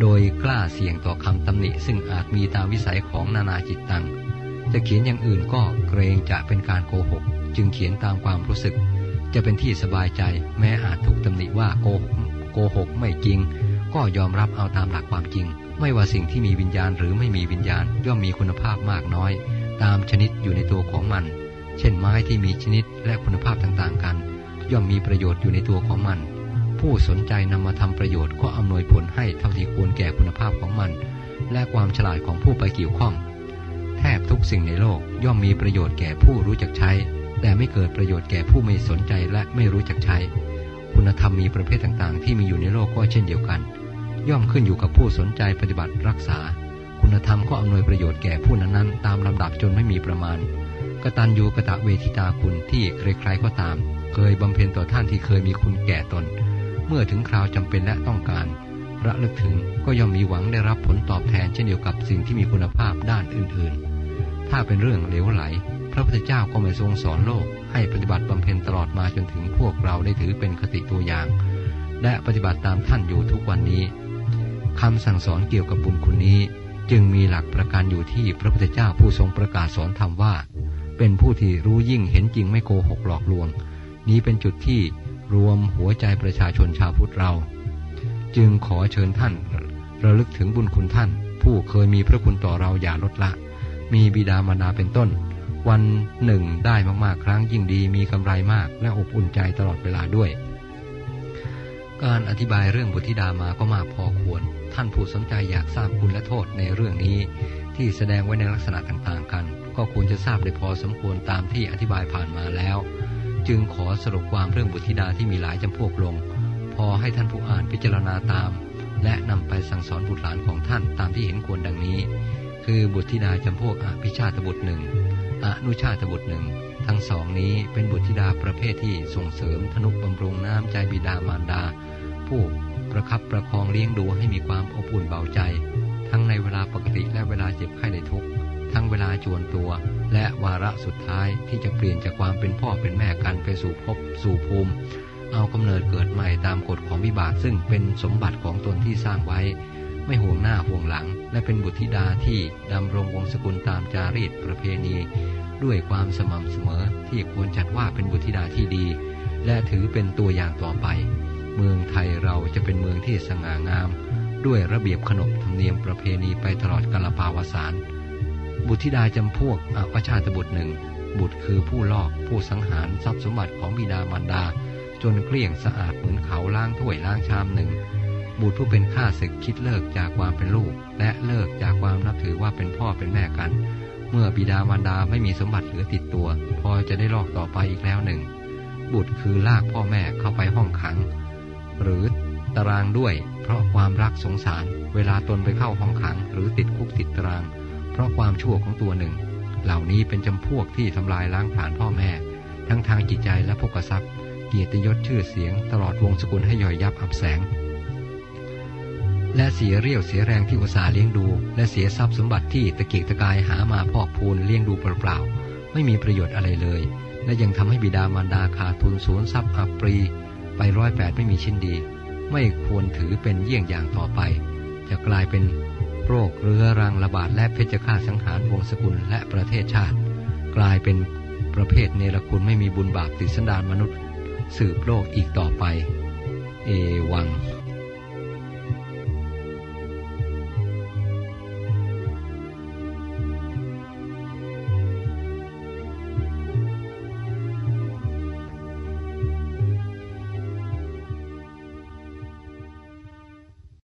โดยกล้าเสี่ยงต่อคำตำหนิซึ่งอาจมีตามวิสัยของนานาจิตตัง จะเขียนอย่างอื่นก็เกรงจะเป็นการโกหก จึงเขียนตามความรู้สึก จะเป็นที่สบายใจแม้อาจถูกตำหนิว่าโกหกโกหกไม่จริง ก็ยอมรับเอาตามหลักความจริง ไม่ว่าสิ่งที่มีวิญญาณหรือไม่มีวิญญาณย่อมมีคุณภาพมากน้อย ตามชนิดอยู่ในตัวของมัน เช่นไม้ที่มีชนิดและคุณภาพต่างๆกัน ย่อมมีประโยชน์อยู่ในตัวของมัน ผู้สนใจนำมาทำประโยชน์ก็อำนวยผลให้เท่าที่ควรแก่คุณภาพของมัน และความฉลาดของผู้ไปเกี่ยวข้อง แทบทุกสิ่งในโลกย่อมมีประโยชน์แก่ผู้รู้จักใช้ แต่ไม่เกิดประโยชน์แก่ผู้ไม่สนใจและไม่รู้จักใช้ คุณธรรมมีประเภทต่างๆ ที่มีอยู่ในโลกก็เช่นเดียวกัน ย่อมขึ้นอยู่กับผู้สนใจปฏิบัติรักษา คุณธรรมก็อำนวยประโยชน์แก่ผู้นั้นๆตามลำดับจนไม่มีประมาณกตัญญูกะตะเวทิตาคุณที่ใครๆก็ตาม เคยบำเพ็ญต่อท่านที่เคยมีคุณแก่ตน เมื่อถึงคราวจำเป็นและต้องการ ระลึกถึงก็ย่อมมีหวังได้รับผลตอบแทนเช่นเดียวกับสิ่งที่มีคุณภาพด้านอื่นๆ ถ้าเป็นเรื่องเหลวไหล พระพุทธเจ้าก็ไม่ทรงสอนโลก ให้ปฏิบัติบำเพ็ญตลอดมาจนถึงพวกเราได้ถือเป็นคติตัวอย่าง และปฏิบัติตามท่านอยู่ทุกวันนี้คำสั่งสอนเกี่ยวกับบุญคุณนี้ จึงมีหลักประการอยู่ที่พระพุทธเจ้าผู้ทรงประกาศสอนธรรมว่า เป็นผู้ที่รู้ยิ่งเห็นจริงไม่โกหกหลอกลวง นี้เป็นจุดที่รวมหัวใจประชาชนชาวพุทธเรา จึงขอเชิญท่าน ระลึกถึงบุญคุณท่าน ผู้เคยมีพระคุณต่อเราอย่าลดละ มีบิดามารดาเป็นต้น วันหนึ่งได้มากๆ ครั้งยิ่งดีมีกำไรมากและอบอุ่นใจตลอดเวลาด้วย การอธิบายเรื่องบุตรธิดามาก็มากพอควร ท่านผู้สนใจอยากทราบคุณและโทษในเรื่องนี้ ที่แสดงไว้ในลักษณะต่างๆ กัน ก็ควรจะทราบได้พอสมควรตามที่อธิบายผ่านมาแล้ว จึงขอสรุปความเรื่องบุตรธิดาที่มีหลายจำพวกลง พอให้ท่านผู้อ่านพิจารณาตาม และนำไปสั่งสอนบุตรหลานของท่านตามที่เห็นควรดังนี้ คือบุตรธิดาจำพวกอภิชาตบุตรหนึ่งอนุชาตบุตรหนึ่งทั้งสองนี้เป็นบุตรธิดาประเภทที่ส่งเสริมทนุบำรุงน้ำใจบิดามารดา ผู้ ประคับประคองเลี้ยงดูให้มีความอบอุ่นเบาใจ ทั้งในเวลาปกติและเวลาเจ็บไข้ได้ทุกข์ทั้งเวลาจวนตัว และวาระสุดท้ายที่จะเปลี่ยนจากความเป็นพ่อเป็นแม่กันไปสู่ภพสู่ภูมิ เอากำเนิดเกิดใหม่ตามกฎของวิบากซึ่งเป็นสมบัติของตนที่สร้างไว้ ไม่ห่วงหน้าห่วงหลัง และเป็นบุตรธิดาที่ดำรงวงศกุลตามจารีตประเพณี ด้วยความสม่ำเสมอที่ควรจัดว่าเป็นบุตรธิดาที่ดี และถือเป็นตัวอย่างต่อไป เมืองไทยเราจะเป็นเมืองที่สง่างาม ด้วยระเบียบขนบธรรมเนียมประเพณีไปตลอดกาลปาวสาร บุตรธิดาจำพวกอปชาตบุตรหนึ่ง บุตรคือผู้ลอกผู้สังหารทรัพย์สมบัติของบิดามารดา จนเกลี้ยงสะอาดเหมือนเขาล้างถ้วยล้างชามหนึ่ง บุตรผู้เป็นข้าศึกคิดเลิกจากความเป็นลูก และเลิกจากความนับถือว่าเป็นพ่อเป็นแม่กัน เมื่อบิดามารดาไม่มีสมบัติเหลือติดตัว พอจะได้ลอกต่อไปอีกแล้วหนึ่ง บุตรคือลากพ่อแม่เข้าไปห้องขัง หรือตารางด้วย เพราะความรักสงสาร เวลาตนไปเข้าห้องขัง หรือติดคุกติดตาราง เพราะความชั่วของตัวหนึ่ง เหล่านี้เป็นจำพวกที่ทำลายล้างผลาญพ่อแม่ ทั้งทางจิตใจและพกทรัพย์ เกียรติยศชื่อเสียง ตลอดวงศกุลให้ย่อยยับอับแสง และเสียเรี่ยวเสียแรงที่อุตสาห์เลี้ยงดู และเสียทรัพย์สมบัติที่ตะเกียกตะกายหามาพอกพูนเลี้ยงดูเปล่าๆไม่มีประโยชน์อะไรเลย และยังทำให้บิดามารดาขาดทุนสูญทรัพย์อับปรี ไปร้อยแปดไม่มีชิ้นดี ไม่ควรถือเป็นเยี่ยงอย่างต่อไป จะกลายเป็นโรคเรื้อรังระบาดและเพชฌฆาตสังหารวงศกุลและประเทศชาติ กลายเป็นประเภทเนรคุณไม่มีบุญบาปติดสันดานมนุษย์ สืบโลกอีกต่อไป เอวัง